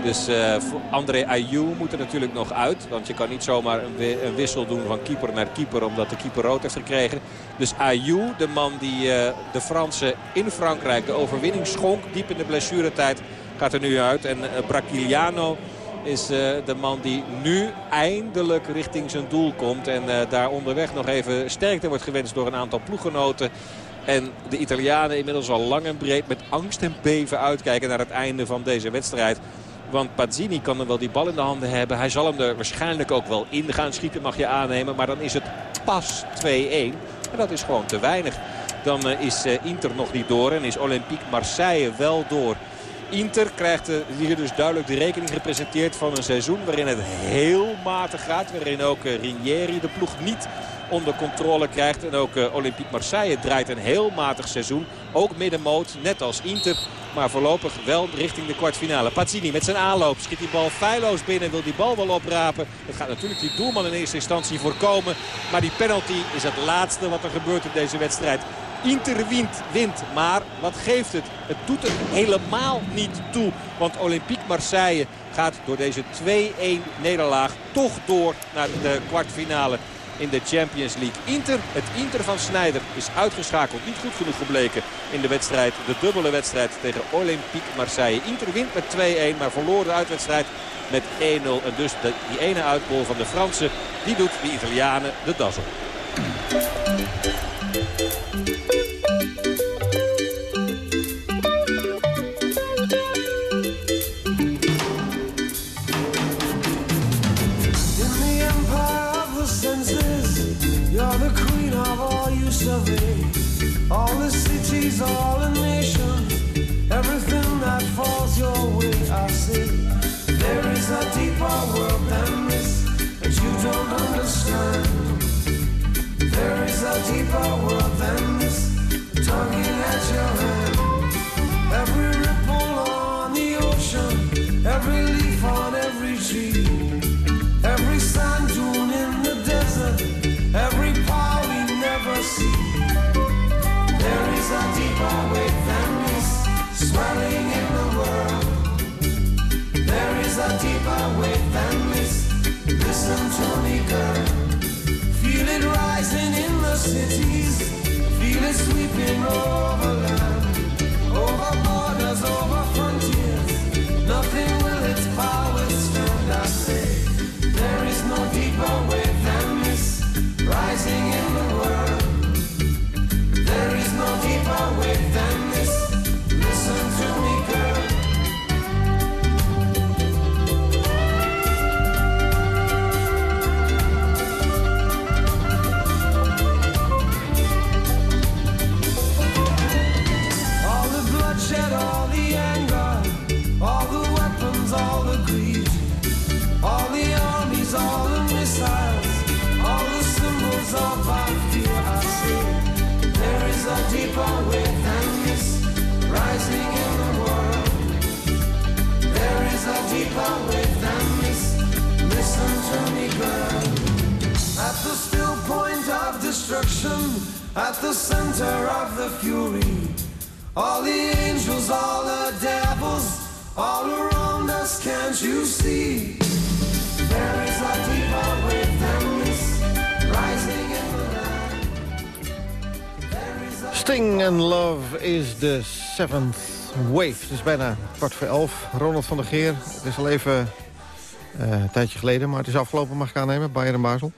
Dus uh, André Ayou moet er natuurlijk nog uit. Want je kan niet zomaar een, wissel doen van keeper naar keeper. Omdat de keeper rood heeft gekregen. Dus Ayou, de man die uh, de Fransen in Frankrijk de overwinning schonk. Diep in de blessuretijd gaat er nu uit. En uh, is de man die nu eindelijk richting zijn doel komt. En daar onderweg nog even sterkte wordt gewenst door een aantal ploeggenoten. En de Italianen inmiddels al lang en breed met angst en beven uitkijken naar het einde van deze wedstrijd. Want Pazzini kan er wel die bal in de handen hebben. Hij zal hem er waarschijnlijk ook wel in gaan schieten, mag je aannemen. Maar dan is het pas 2-1. En dat is gewoon te weinig. Dan eh, is eh, Inter nog niet door en is Olympique Marseille wel door. Inter krijgt eh, hier dus duidelijk de rekening gepresenteerd van een seizoen waarin het heel matig gaat. Waarin ook Rinieri de ploeg niet onder controle krijgt. En ook Olympique Marseille draait een heel matig seizoen. Ook middenmoot, net als Inter. Maar voorlopig wel richting de kwartfinale. Pazzini met zijn aanloop schiet die bal feilloos binnen. Wil die bal wel oprapen. Dat gaat natuurlijk die doelman in eerste instantie voorkomen. Maar die penalty is het laatste wat er gebeurt in deze wedstrijd. Inter wint. Maar wat geeft het? Het doet er helemaal niet toe. Want Olympique Marseille gaat door deze 2-1 nederlaag toch door naar de kwartfinale in de Champions League. Inter, het Inter van Sneijder is uitgeschakeld. Niet goed genoeg gebleken in de wedstrijd. De dubbele wedstrijd tegen Olympique Marseille. Inter wint met 2-1, maar verloor de uitwedstrijd met 1-0. En dus de, die ene uitbol van de Fransen, die doet de Italianen de das op.
all the nations, everything that falls your way, I say. There is a deeper world than this that you don't understand. There is a deeper world destruction, at the center of the fury, all the angels, all the devils, all around us, can't you see? There is a deeper this rising in the land.
Sting and Love is the seventh wave. Het is bijna kwart voor elf. Ronald van der Geer, het is al even eh, een tijdje geleden... maar het is afgelopen, mag ik aannemen, Bayern en Basel.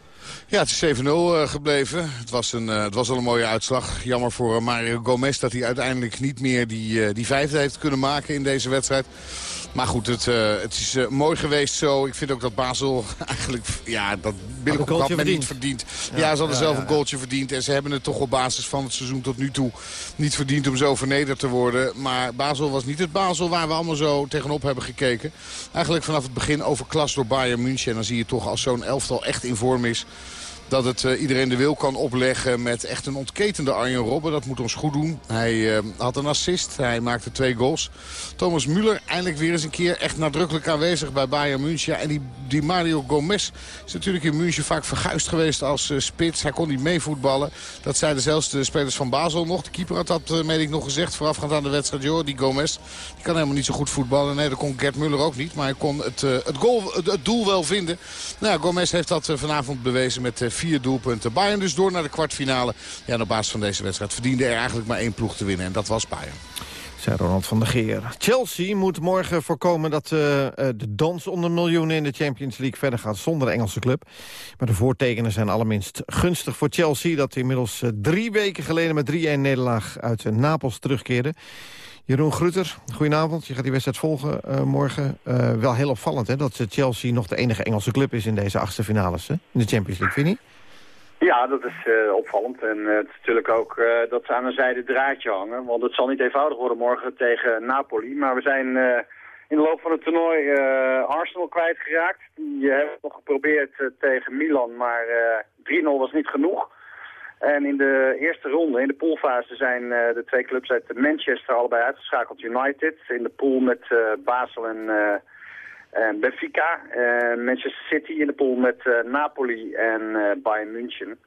Ja, het is 7-0 uh, gebleven. Het was, een, uh, het was al een mooie uitslag. Jammer voor uh, Mario Gomez dat hij uiteindelijk niet meer die, die vijfde heeft kunnen maken in deze wedstrijd. Maar goed, het, het is mooi geweest zo. Ik vind ook dat Basel <laughs> eigenlijk ja, dat Billig op dat niet verdient. Ja, ja ze hadden ja, zelf een goaltje verdiend. En ze hebben het toch op basis van het seizoen tot nu toe niet verdiend om zo vernederd te worden. Maar Basel was niet het Basel waar we allemaal zo tegenop hebben gekeken. Eigenlijk vanaf het begin overklast door Bayern München. En dan zie je toch als zo'n elftal echt in vorm is dat het uh, iedereen de wil kan opleggen met echt een ontketende Arjen Robben. Dat moet ons goed doen. Hij uh, had een assist, hij maakte twee goals. Thomas Müller eindelijk weer eens een keer echt nadrukkelijk aanwezig bij Bayern München. En die, die Mario Gomez is natuurlijk in München vaak verguisd geweest als uh, spits. Hij kon niet meevoetballen. Dat zeiden zelfs de spelers van Basel nog. De keeper had dat, meen ik, nog gezegd voorafgaand aan de wedstrijd. Joh, die Gomez die kan helemaal niet zo goed voetballen. Nee, dat kon Gert Müller ook niet. Maar hij kon het, het, het, doel wel vinden. Nou Gomez heeft dat vanavond bewezen met vier doelpunten. Bayern dus door naar de kwartfinale. Ja, en op basis van deze wedstrijd verdiende er eigenlijk maar één ploeg te winnen. En dat was Bayern.
Zei Ronald van der Geer. Chelsea moet morgen voorkomen dat eh, eh, de dans onder miljoenen in de Champions League verder gaat zonder de Engelse club. Maar de voortekenen zijn allerminst gunstig voor Chelsea dat inmiddels eh, drie weken geleden met 3-1 nederlaag uit Napels terugkeerde. Jeroen Grutter, goedenavond. Je gaat die wedstrijd volgen morgen. wel heel opvallend hè, dat Chelsea nog de enige Engelse club is in deze achtste finales hè? in de Champions League, vind je?
Ja, dat is opvallend. En het is natuurlijk ook dat ze aan een zijde draadje hangen. Want het zal niet eenvoudig worden morgen tegen Napoli. Maar we zijn in de loop van het toernooi Arsenal kwijtgeraakt. Die hebben nog geprobeerd tegen Milan, maar 3-0 was niet genoeg. En in de eerste ronde, in de poolfase, zijn de twee clubs uit Manchester allebei uitgeschakeld. United in de pool met Basel en... En Benfica, uh, Manchester City in de pool met Napoli en Bayern München.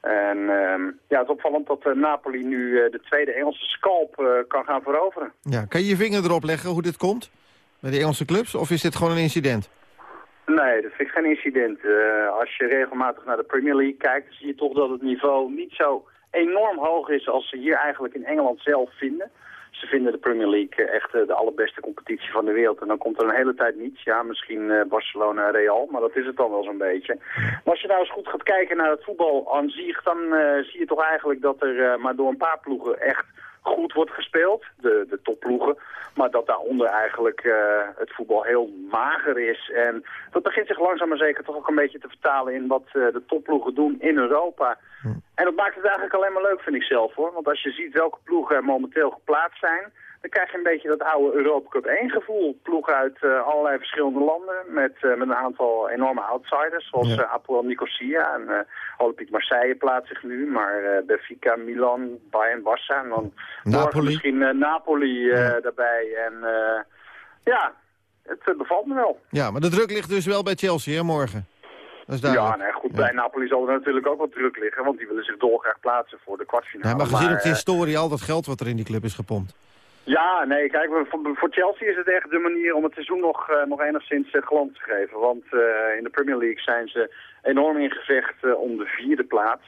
En ehm, ja, het is opvallend dat Napoli nu de tweede Engelse scalp kan gaan veroveren.
Ja, kan je je vinger erop leggen hoe dit komt? Bij de Engelse clubs? Of is dit gewoon een incident?
Nee, dat vind ik geen incident. als je regelmatig naar de Premier League kijkt, zie je toch dat het niveau niet zo enorm hoog is als ze hier eigenlijk in Engeland zelf vinden ze vinden de Premier League eh, echt eh, de allerbeste competitie van de wereld. En dan komt er een hele tijd niets. Ja, misschien eh, Barcelona en Real, maar dat is het dan wel zo'n beetje. Maar als je nou eens goed gaat kijken naar het voetbal aan zich, dan zie je toch eigenlijk dat er maar door een paar ploegen echt goed wordt gespeeld, de, de topploegen. Maar dat daaronder eigenlijk uh, het voetbal heel mager is. En dat begint zich langzaam maar zeker toch ook een beetje te vertalen in wat uh, de topploegen doen in Europa. Hm. En dat maakt het eigenlijk alleen maar leuk, vind ik zelf hoor. Want als je ziet welke ploegen er momenteel geplaatst zijn dan krijg je een beetje dat oude Europa Cup 1 gevoel. Ploegen uit uh, allerlei verschillende landen met, uh, met een aantal enorme outsiders. Zoals ja. uh, Apoel Nicosia en Olympique Marseille plaatst zich nu. Maar Benfica, Milan, Bayern, Barça. En dan
Napoli.
misschien Napoli ja. daarbij. En ja, het bevalt me wel.
Ja, maar de druk ligt dus wel bij Chelsea hè, morgen.
Ja, nee, goed, bij Napoli zal er natuurlijk ook wat druk liggen. Want die willen zich dolgraag plaatsen voor de kwartfinale.
Ja, maar gezien maar, ook de historie, al dat geld wat er in die club is gepompt.
Ja, nee, kijk, voor Chelsea is het echt de manier om het seizoen nog, uh, nog enigszins uh, glans te geven. Want uh, in de Premier League zijn ze enorm in gevecht om de vierde plaats.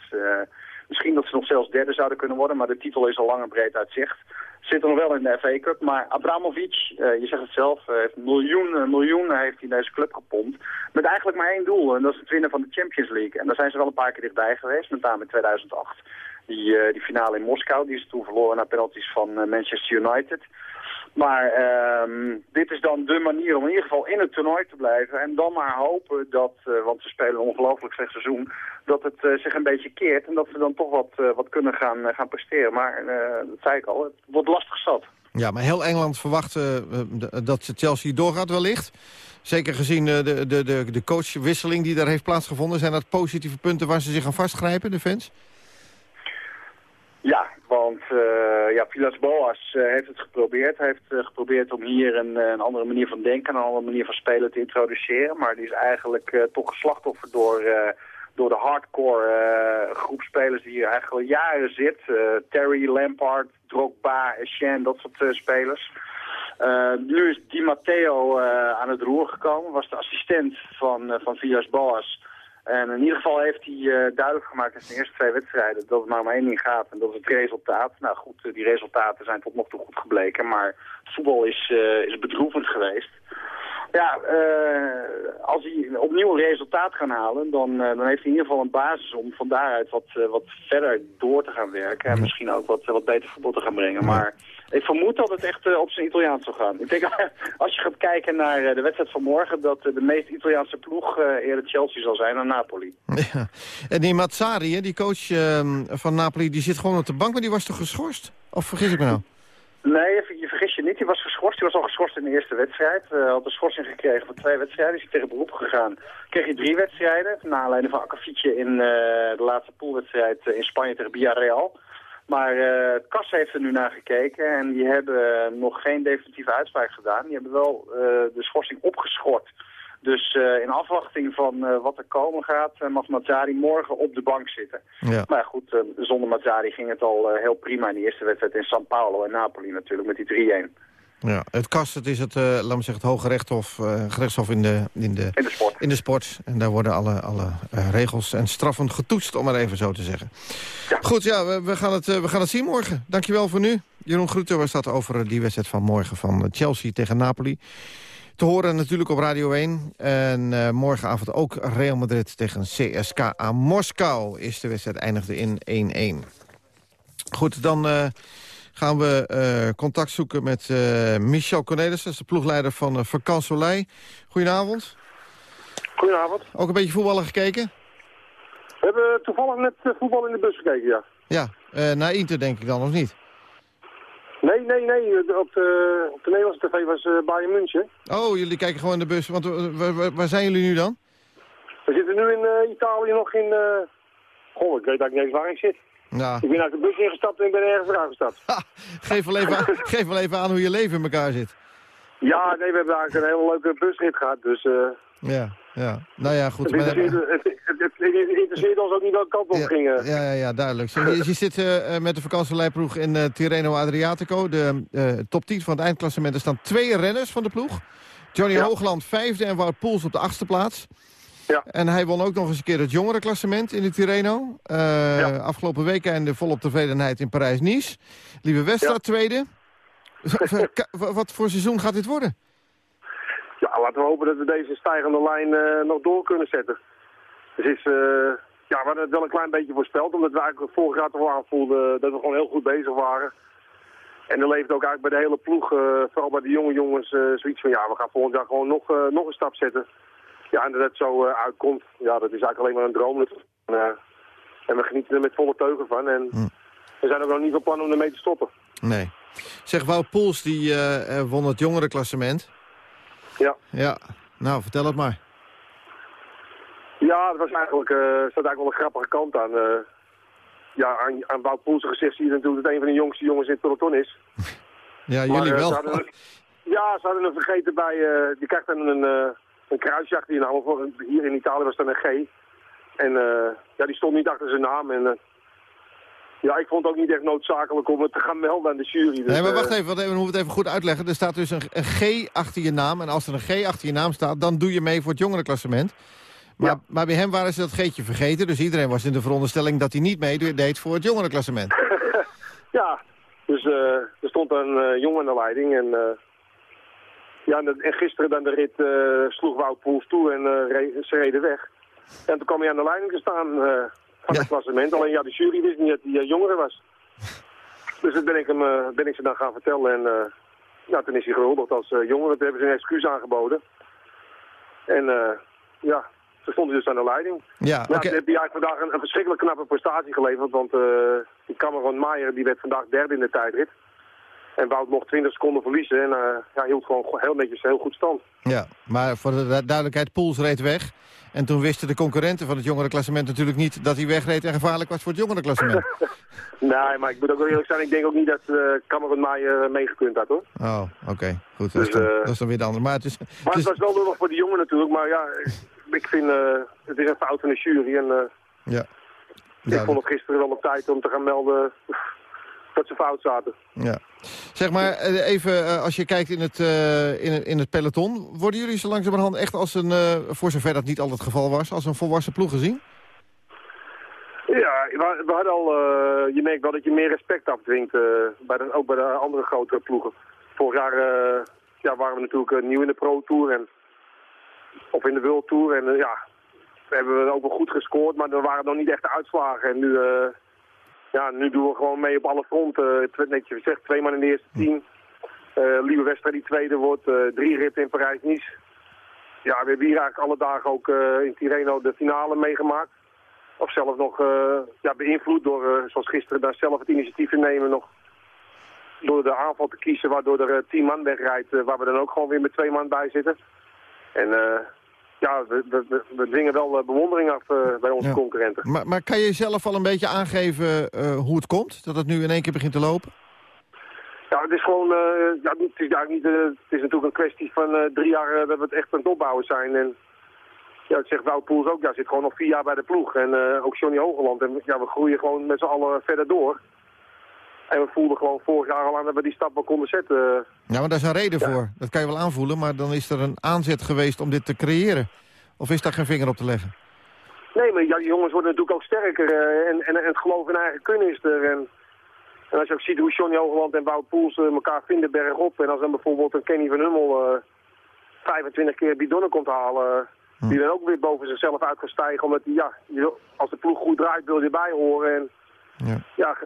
misschien dat ze nog zelfs derde zouden kunnen worden, maar de titel is al lang en breed uit zicht. Zit er nog wel in de FA Cup, maar Abramovic, je zegt het zelf, heeft miljoenen, miljoenen heeft hij in deze club gepompt. Met eigenlijk maar één doel, en dat is het winnen van de Champions League. En daar zijn ze wel een paar keer dichtbij geweest, met name in 2008 die, uh, die finale in Moskou. Die is toen verloren naar penalties van uh, Manchester United. Maar um, dit is dan de manier om in ieder geval in het toernooi te blijven. En dan maar hopen dat, uh, want ze spelen een ongelooflijk slecht seizoen, dat het zich een beetje keert. En dat ze dan toch wat, wat kunnen gaan, gaan presteren. Maar dat zei ik al, het wordt lastig zat.
Ja, maar heel Engeland verwacht dat Chelsea doorgaat wellicht. Zeker gezien de, de, de, de coachwisseling die daar heeft plaatsgevonden. Zijn dat positieve punten waar ze zich aan vastgrijpen, de fans?
Ja, want uh, ja, Vilas Boas uh, heeft het geprobeerd. Hij heeft uh, geprobeerd om hier een, een, andere manier van denken, een andere manier van spelen te introduceren. Maar die is eigenlijk toch geslachtoffer door, door de hardcore groep spelers die hier eigenlijk al jaren zit. Terry, Lampard, Drogba, Shen, dat soort spelers. nu is Di Matteo aan het roer gekomen, was de assistent van, van Villas Boas. En in ieder geval heeft hij uh, duidelijk gemaakt in zijn eerste twee wedstrijden dat het maar om één ding gaat. En dat is het resultaat. Nou goed, uh, die resultaten zijn tot nog toe goed gebleken. Maar voetbal is, uh, is bedroevend geweest. Ja, als hij opnieuw een resultaat kan halen, dan, dan heeft hij in ieder geval een basis om van daaruit wat, wat verder door te gaan werken. En misschien ook wat, wat beter voetbal te gaan brengen. Maar ik vermoed dat het echt op zijn Italiaans zal gaan. Ik denk, <laughs> als je gaat kijken naar de wedstrijd van morgen... dat de meest Italiaanse ploeg eerder Chelsea zal zijn dan Napoli.
Ja. En die Mazzari, die coach ehm, van Napoli, die zit gewoon op de bank... maar die was toch geschorst? Of vergis ik me nou?
Nee, je vergis je niet. Die was geschorst. Die was al geschorst in de eerste wedstrijd. Uh, had een schorsing gekregen voor twee wedstrijden. Is hij tegen beroep gegaan. Kreeg hij drie wedstrijden. Na aanleiding van Akkefietje in de laatste poolwedstrijd in Spanje tegen Villarreal. Maar uh, Kas heeft er nu naar gekeken en die hebben nog geen definitieve uitspraak gedaan. Die hebben wel de schorsing opgeschort. Dus uh, in afwachting van wat er komen gaat, mag Mazzari morgen op de bank zitten. Ja. Maar goed, zonder Mazzari ging het al heel prima in de eerste wedstrijd in San Paulo en Napoli natuurlijk met die 3-1.
Ja, het kast het is het, laat me zeggen, het Hoge Rechtshof, uh, gerechtshof in de,
in, de, in, de sport.
in de sport. En daar worden alle, alle regels en straffen getoetst, om maar even zo te zeggen. Ja. Goed, ja, we, we, gaan het, we gaan het zien morgen. Dankjewel voor nu. Jeroen Groeten was dat over die wedstrijd van morgen van Chelsea tegen Napoli. Te horen natuurlijk op Radio 1. En uh, morgenavond ook Real Madrid tegen CSKA Moskou. Is de wedstrijd eindigde in 1-1. Goed, dan uh, gaan we uh, contact zoeken met Michel Cornelis. Dat is de ploegleider van uh, Vacan Soleil. Goedenavond.
Goedenavond.
Ook een beetje voetballen gekeken?
We hebben toevallig net voetbal in de bus gekeken, ja.
Ja, naar Inter denk ik dan, of niet?
Nee, nee, nee. Op de, op de Nederlandse tv was uh, Bayern München.
Oh, jullie kijken gewoon in de bus. Want waar, waar, waar zijn jullie nu dan?
We zitten nu in uh, Italië nog in... Uh... Goh, ik weet eigenlijk niet eens waar ik zit.
Ja.
Ik ben uit de bus ingestapt en ik ben ergens eruit gestapt.
geef, wel even aan, <laughs> geef wel even aan hoe je leven in elkaar zit.
Ja, nee, we hebben eigenlijk een hele leuke busrit gehad, dus...
Ja, ja. Nou ja, goed.
Het interesseerde, het, het, het, het interesseerde ons ook niet welke kant op
ja,
gingen.
Ja, ja, ja, duidelijk. Je, je zit uh, met de vakantieleidploeg in uh, Tirreno Adriatico. De uh, top 10 van het eindklassement. Er staan twee renners van de ploeg. Johnny ja. Hoogland vijfde en Wout Poels op de achtste plaats.
Ja.
En hij won ook nog eens een keer het jongerenklassement in de Tirreno. ja. Afgelopen week en volop tevredenheid in Parijs-Nice. Lieve Westra, tweede. <laughs> Wat voor seizoen gaat dit worden?
Ja, laten we hopen dat we deze stijgende lijn uh, nog door kunnen zetten. Dus is, uh, ja, we hadden het wel een klein beetje voorspeld, omdat we eigenlijk vorig jaar toch aanvoelden dat we gewoon heel goed bezig waren. En er leeft ook eigenlijk bij de hele ploeg, uh, vooral bij de jonge jongens, zoiets van ja, we gaan volgend jaar gewoon nog, nog een stap zetten. Ja, en dat het zo uitkomt, ja, dat is eigenlijk alleen maar een droom. En, en we genieten er met volle teugen van. En hm. we zijn ook nog niet van plan om ermee te stoppen.
Nee. Zeg, Wout Poels, die won het jongerenklassement.
Ja.
Ja, nou, vertel het maar.
Ja, dat was eigenlijk, uh, staat eigenlijk wel een grappige kant aan. Uh, ja, aan, aan Wout Poelsen gezicht zie je natuurlijk dat een van de jongste jongens in het peloton is. <laughs>
ja, jullie
maar,
wel.
Ze hadden, ja, ze hadden hem vergeten bij, die krijgt dan een, een kruisjacht die nou, hier in Italië was dan een G. En ja, die stond niet achter zijn naam en... Ja, ik vond het ook niet echt noodzakelijk om het te gaan melden aan de jury. Dus,
nee, maar wacht even, want we moeten het even goed uitleggen. Er staat dus een, een, G achter je naam. En als er een G achter je naam staat, dan doe je mee voor het jongerenklassement. Maar,
ja.
maar bij hem waren ze dat G'tje vergeten. Dus iedereen was in de veronderstelling dat hij niet meedeed voor het jongerenklassement. <laughs>
ja, dus uh, er stond een uh, jongen aan de leiding. En, uh, ja, en, en, gisteren dan de rit sloeg Wout Poels toe en re ze reden weg. En toen kwam hij aan de leiding te staan van
Ja.
het klassement. Alleen ja, de jury wist niet dat hij uh, jongere was. Dus dat ben ik, hem, uh, ben ik ze dan gaan vertellen. En uh, ja, toen is hij gehuldigd als jongere. Toen hebben ze een excuus aangeboden. En ja, ze stonden dus aan de leiding.
Ja,
toen heb hij eigenlijk vandaag een, een verschrikkelijk knappe prestatie geleverd. Want die Cameron Maier die werd vandaag derde in de tijdrit. En Wout mocht 20 seconden verliezen. En ja, hield gewoon heel netjes heel goed stand.
Ja, maar voor de du- duidelijkheid, Poels reed weg. En toen wisten de concurrenten van het jongerenklassement natuurlijk niet... dat hij wegreed en gevaarlijk was voor het jongerenklassement. <laughs>
nee, maar ik moet ook wel eerlijk zijn. Ik denk ook niet dat uh, Cameron Maier meegekund had hoor.
Oh, oké. Goed, dat, is
Dus,
dan,
eh,
dat is dan weer de andere. Maar het is...
Maar
het
was wel lullig voor de jongen natuurlijk. Maar ja, ik vind eh, het is een fout van de jury. En eh,
ja.
ik vond het gisteren wel op tijd om te gaan melden dat ze fout zaten.
Ja. Zeg maar, eh, even eh, als je kijkt in het, eh, in, het- in het peloton... worden jullie zo langzamerhand echt als een, voor zover dat niet altijd het geval was... als een volwassen ploeg gezien?
Ja, we, we hadden al, je merkt wel dat je meer respect afdwingt, bij de, ook bij de andere grotere ploegen. Vorig jaar ja, waren we natuurlijk nieuw in de Pro Tour en, of in de World Tour. En ja, we hebben ook wel goed gescoord, maar er waren nog niet echt uitslagen. En nu, eh, ja, nu doen we gewoon mee op alle fronten. Net je zegt, twee man in de eerste tien. Eh Lieve Westra die tweede wordt, eh, drie ritten in Parijs-Nice. Ja, we hebben hier eigenlijk alle dagen ook eh, in Tirreno de finale meegemaakt. Of zelf nog ja, beïnvloed door, zoals gisteren, daar zelf het initiatief te nemen. Nog door de aanval te kiezen waardoor er tien man wegrijdt. waar we dan ook gewoon weer met twee man bij zitten. En ja, we, we, dwingen wel eh, bewondering af eh, bij onze
Ja.
concurrenten.
Maar, maar kan je zelf al een beetje aangeven eh, hoe het komt? Dat het nu in één keer begint te lopen?
Ja, het is gewoon, ja, het is eigenlijk niet, het is natuurlijk een kwestie van drie jaar dat we het echt aan het opbouwen zijn. En ja, dat zegt Wout Poels ook, ja, zit gewoon nog vier jaar bij de ploeg. En ook Johnny Hogeland. En ja, we groeien gewoon met z'n allen verder door. En we voelden gewoon vorig jaar al aan dat we die stap wel konden zetten.
Ja, maar daar is een reden voor. Dat kan je wel aanvoelen, maar dan is er een aanzet geweest om dit te creëren. Of is daar geen vinger op te leggen?
Nee, maar jongens worden natuurlijk ook sterker. eh, en, en, en het geloof in eigen kunnen is er. En En als je ook ziet hoe Johnny Hogeland en Wout Poels eh, elkaar vinden bergop. En als dan bijvoorbeeld een Kenny van Hummel eh 25 keer bidonnen komt halen. eh, Die dan ook weer boven zichzelf uit gaat stijgen. Omdat ja, als de ploeg goed draait wil je erbij horen. En
Ja.
ja,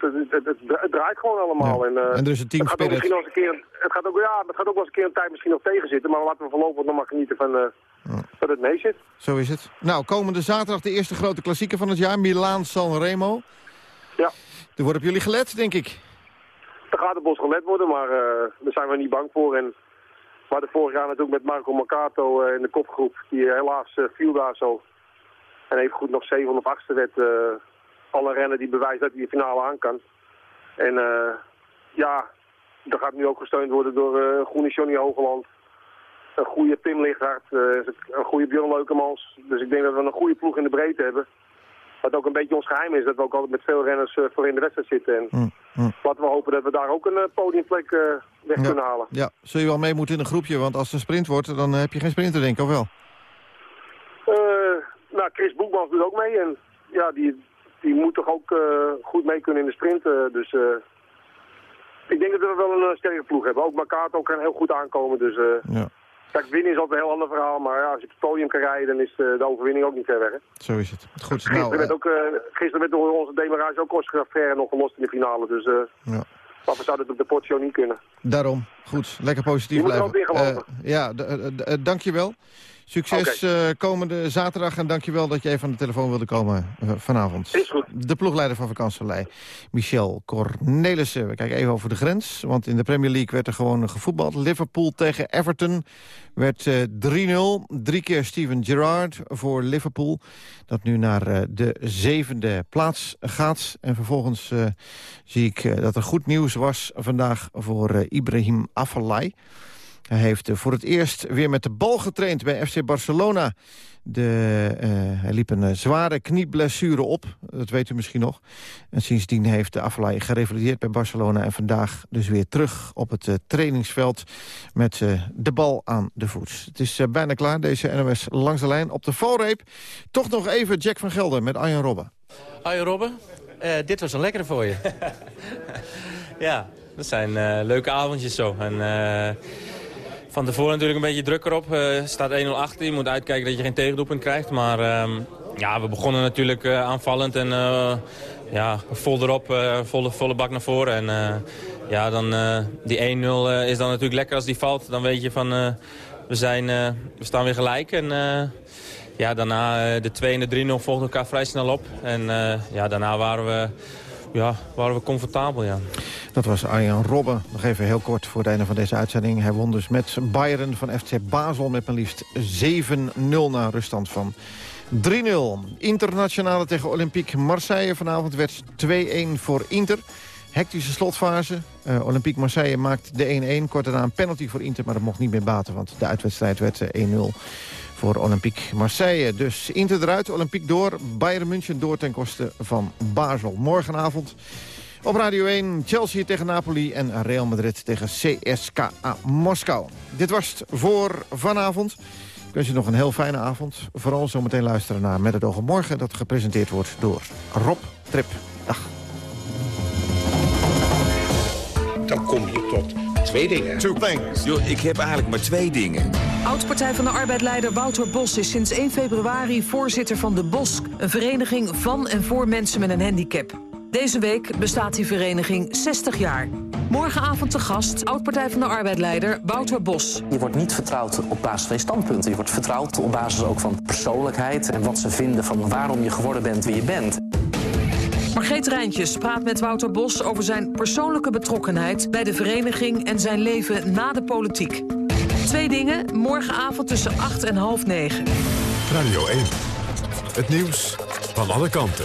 het, het, het, draait gewoon allemaal. En, eh,
En er is een
het gaat ook
teamspirit.
misschien nog eens een keer, het gaat ook, ja, het gaat ook wel eens een keer een tijd misschien nog tegenzitten. Maar laten we voorlopig nog maar genieten van eh, dat het mee zit.
Zo is het. Nou, komende zaterdag de eerste grote klassieker van het jaar. Milaan-San Remo.
Ja.
Er wordt op jullie gelet, denk ik.
Er gaat op ons gelet worden, maar eh, daar zijn we niet bang voor. En we hadden vorig jaar natuurlijk met Marco Mercato in de kopgroep. Die helaas viel daar zo. En even goed nog zeven of achtste werd. Alle rennen die bewijst dat hij de finale aan kan. En eh, ja, dat gaat nu ook gesteund worden door eh Groene Johnny Hogeland. Een goede Pim Lichthart, eh, een goede Björn Leukemans. Dus ik denk dat we een goede ploeg in de breedte hebben. Wat ook een beetje ons geheim is, dat we ook altijd met veel renners eh, voor in de wedstrijd zitten. En laten we hopen dat we daar ook een podiumplek weg
Ja.
kunnen halen.
Ja, zul je wel mee moeten in een groepje, want als het een sprint wordt, dan heb je geen sprinter, denk ik, of wel?
Nou, Chris Boekmans doet ook mee. En ja, die, die moet toch ook eh, goed mee kunnen in de sprint. eh, dus eh, ik denk dat we wel een sterke ploeg hebben. Ook Mercato kan heel goed aankomen. Dus
Ja,
kijk, winnen is altijd een heel ander verhaal. Maar ja, als je het podium kan rijden, dan is de overwinning ook niet ver weg. Hè?
zo is het. Goed,
Gisteren,
nou,
werd ook, gisteren werd door onze demarage ook Oscar Freire nog gelost in de finale. Dus eh
ja.
waarvoor zou dat op de portshow niet kunnen?
daarom. Goed, lekker positief
Je moet er
blijven.
ook geloven.
Eh, ja, dankjewel. Succes eh, komende zaterdag en dankjewel dat je even aan de telefoon wilde komen eh, vanavond.
Is goed.
De ploegleider van vakantielei, Michel Cornelissen. We kijken even over de grens, want in de Premier League werd er gewoon gevoetbald. Liverpool tegen Everton werd eh, 3-0. Drie keer Steven Gerrard voor Liverpool, dat nu naar eh, de zevende plaats gaat. En vervolgens eh, zie ik eh, dat er goed nieuws was vandaag voor eh, Ibrahim Afellay. Hij heeft eh, voor het eerst weer met de bal getraind bij FC Barcelona. De, eh, hij liep een eh, zware knieblessure op, dat weet u misschien nog. En sindsdien heeft de Afellay gerevalideerd bij Barcelona... en vandaag dus weer terug op het trainingsveld met eh, de bal aan de voet. Het is eh, bijna klaar, deze NOS langs de lijn. Op de valreep toch nog even Jack van Gelder met Arjen Robben.
Hoi Robben, Eh, dit was een lekkere voor je. <laughs> <laughs> ja, dat zijn eh, leuke avondjes zo. En, eh, van tevoren natuurlijk een beetje druk erop. Eh staat 1-0 achter, je moet uitkijken dat je geen tegendoelpunt krijgt. Maar ehm, ja, we begonnen natuurlijk eh, aanvallend en eh, ja, vol erop, volle, volle bak naar voren. En ja, dan, die 1-0 eh, is dan natuurlijk lekker als die valt. Dan weet je van, we, zijn, we staan weer gelijk. En ja, daarna de 2 en de 3-0 volgden elkaar vrij snel op. En ja, daarna waren we, ja, waren we comfortabel, ja.
Dat was Arjen Robben. Nog even heel kort voor het einde van deze uitzending. Hij won dus met Bayern van FC Basel met maar liefst 7-0 na ruststand van 3-0. Internationale tegen Olympique Marseille. Vanavond werd 2-1 voor Inter. Hectische slotfase. Eh, Olympique Marseille maakt de 1-1. Kort daarna een penalty voor Inter, maar dat mocht niet meer baten... want de uitwedstrijd werd eh, 1-0 voor Olympique Marseille. Dus Inter eruit, Olympique door, Bayern München door ten koste van Basel. Morgenavond op Radio 1 Chelsea tegen Napoli en Real Madrid tegen CSKA Moskou. Dit was het voor vanavond. Ik wens je nog een heel fijne avond. Vooral zometeen luisteren naar Met het oog morgen... dat gepresenteerd wordt door Rob Trip. Dag.
Dan kom je tot twee dingen.
Two things. Yo, ik heb eigenlijk maar twee dingen.
Oud-partij van de Arbeidleider Wouter Bos is sinds 1 februari voorzitter van de BOSK... een vereniging van en voor mensen met een handicap. Deze week bestaat die vereniging 60 jaar. Morgenavond te gast, oud-partij van de Arbeidleider Wouter Bos.
Je wordt niet vertrouwd op basis van je standpunten. Je wordt vertrouwd op basis ook van persoonlijkheid... en wat ze vinden van waarom je geworden bent wie je bent.
Margreet Rijntjes praat met Wouter Bos over zijn persoonlijke betrokkenheid... bij de vereniging en zijn leven na de politiek. Twee dingen, morgenavond tussen 8 en half 9.
Radio 1. Het nieuws van alle kanten.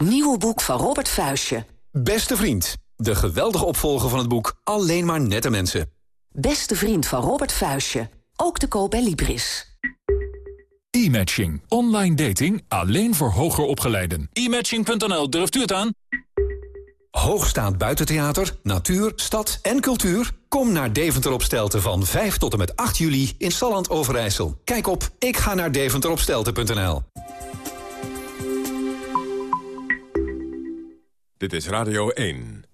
Nieuwe boek van Robert Vuistje.
Beste vriend, de geweldige opvolger van het boek Alleen maar nette mensen.
Beste vriend van Robert Vuistje. Ook te koop bij Libris.
E-matching. Online dating alleen voor hoger opgeleiden. E-matching.nl, durft u het aan?
Hoogstaand buitentheater, natuur, stad en cultuur? Kom naar Deventer op Stelten van 5 tot en met 8 juli in Salland Overijssel. Kijk op ik ga naar deventeropstelten.nl.
Dit is Radio 1.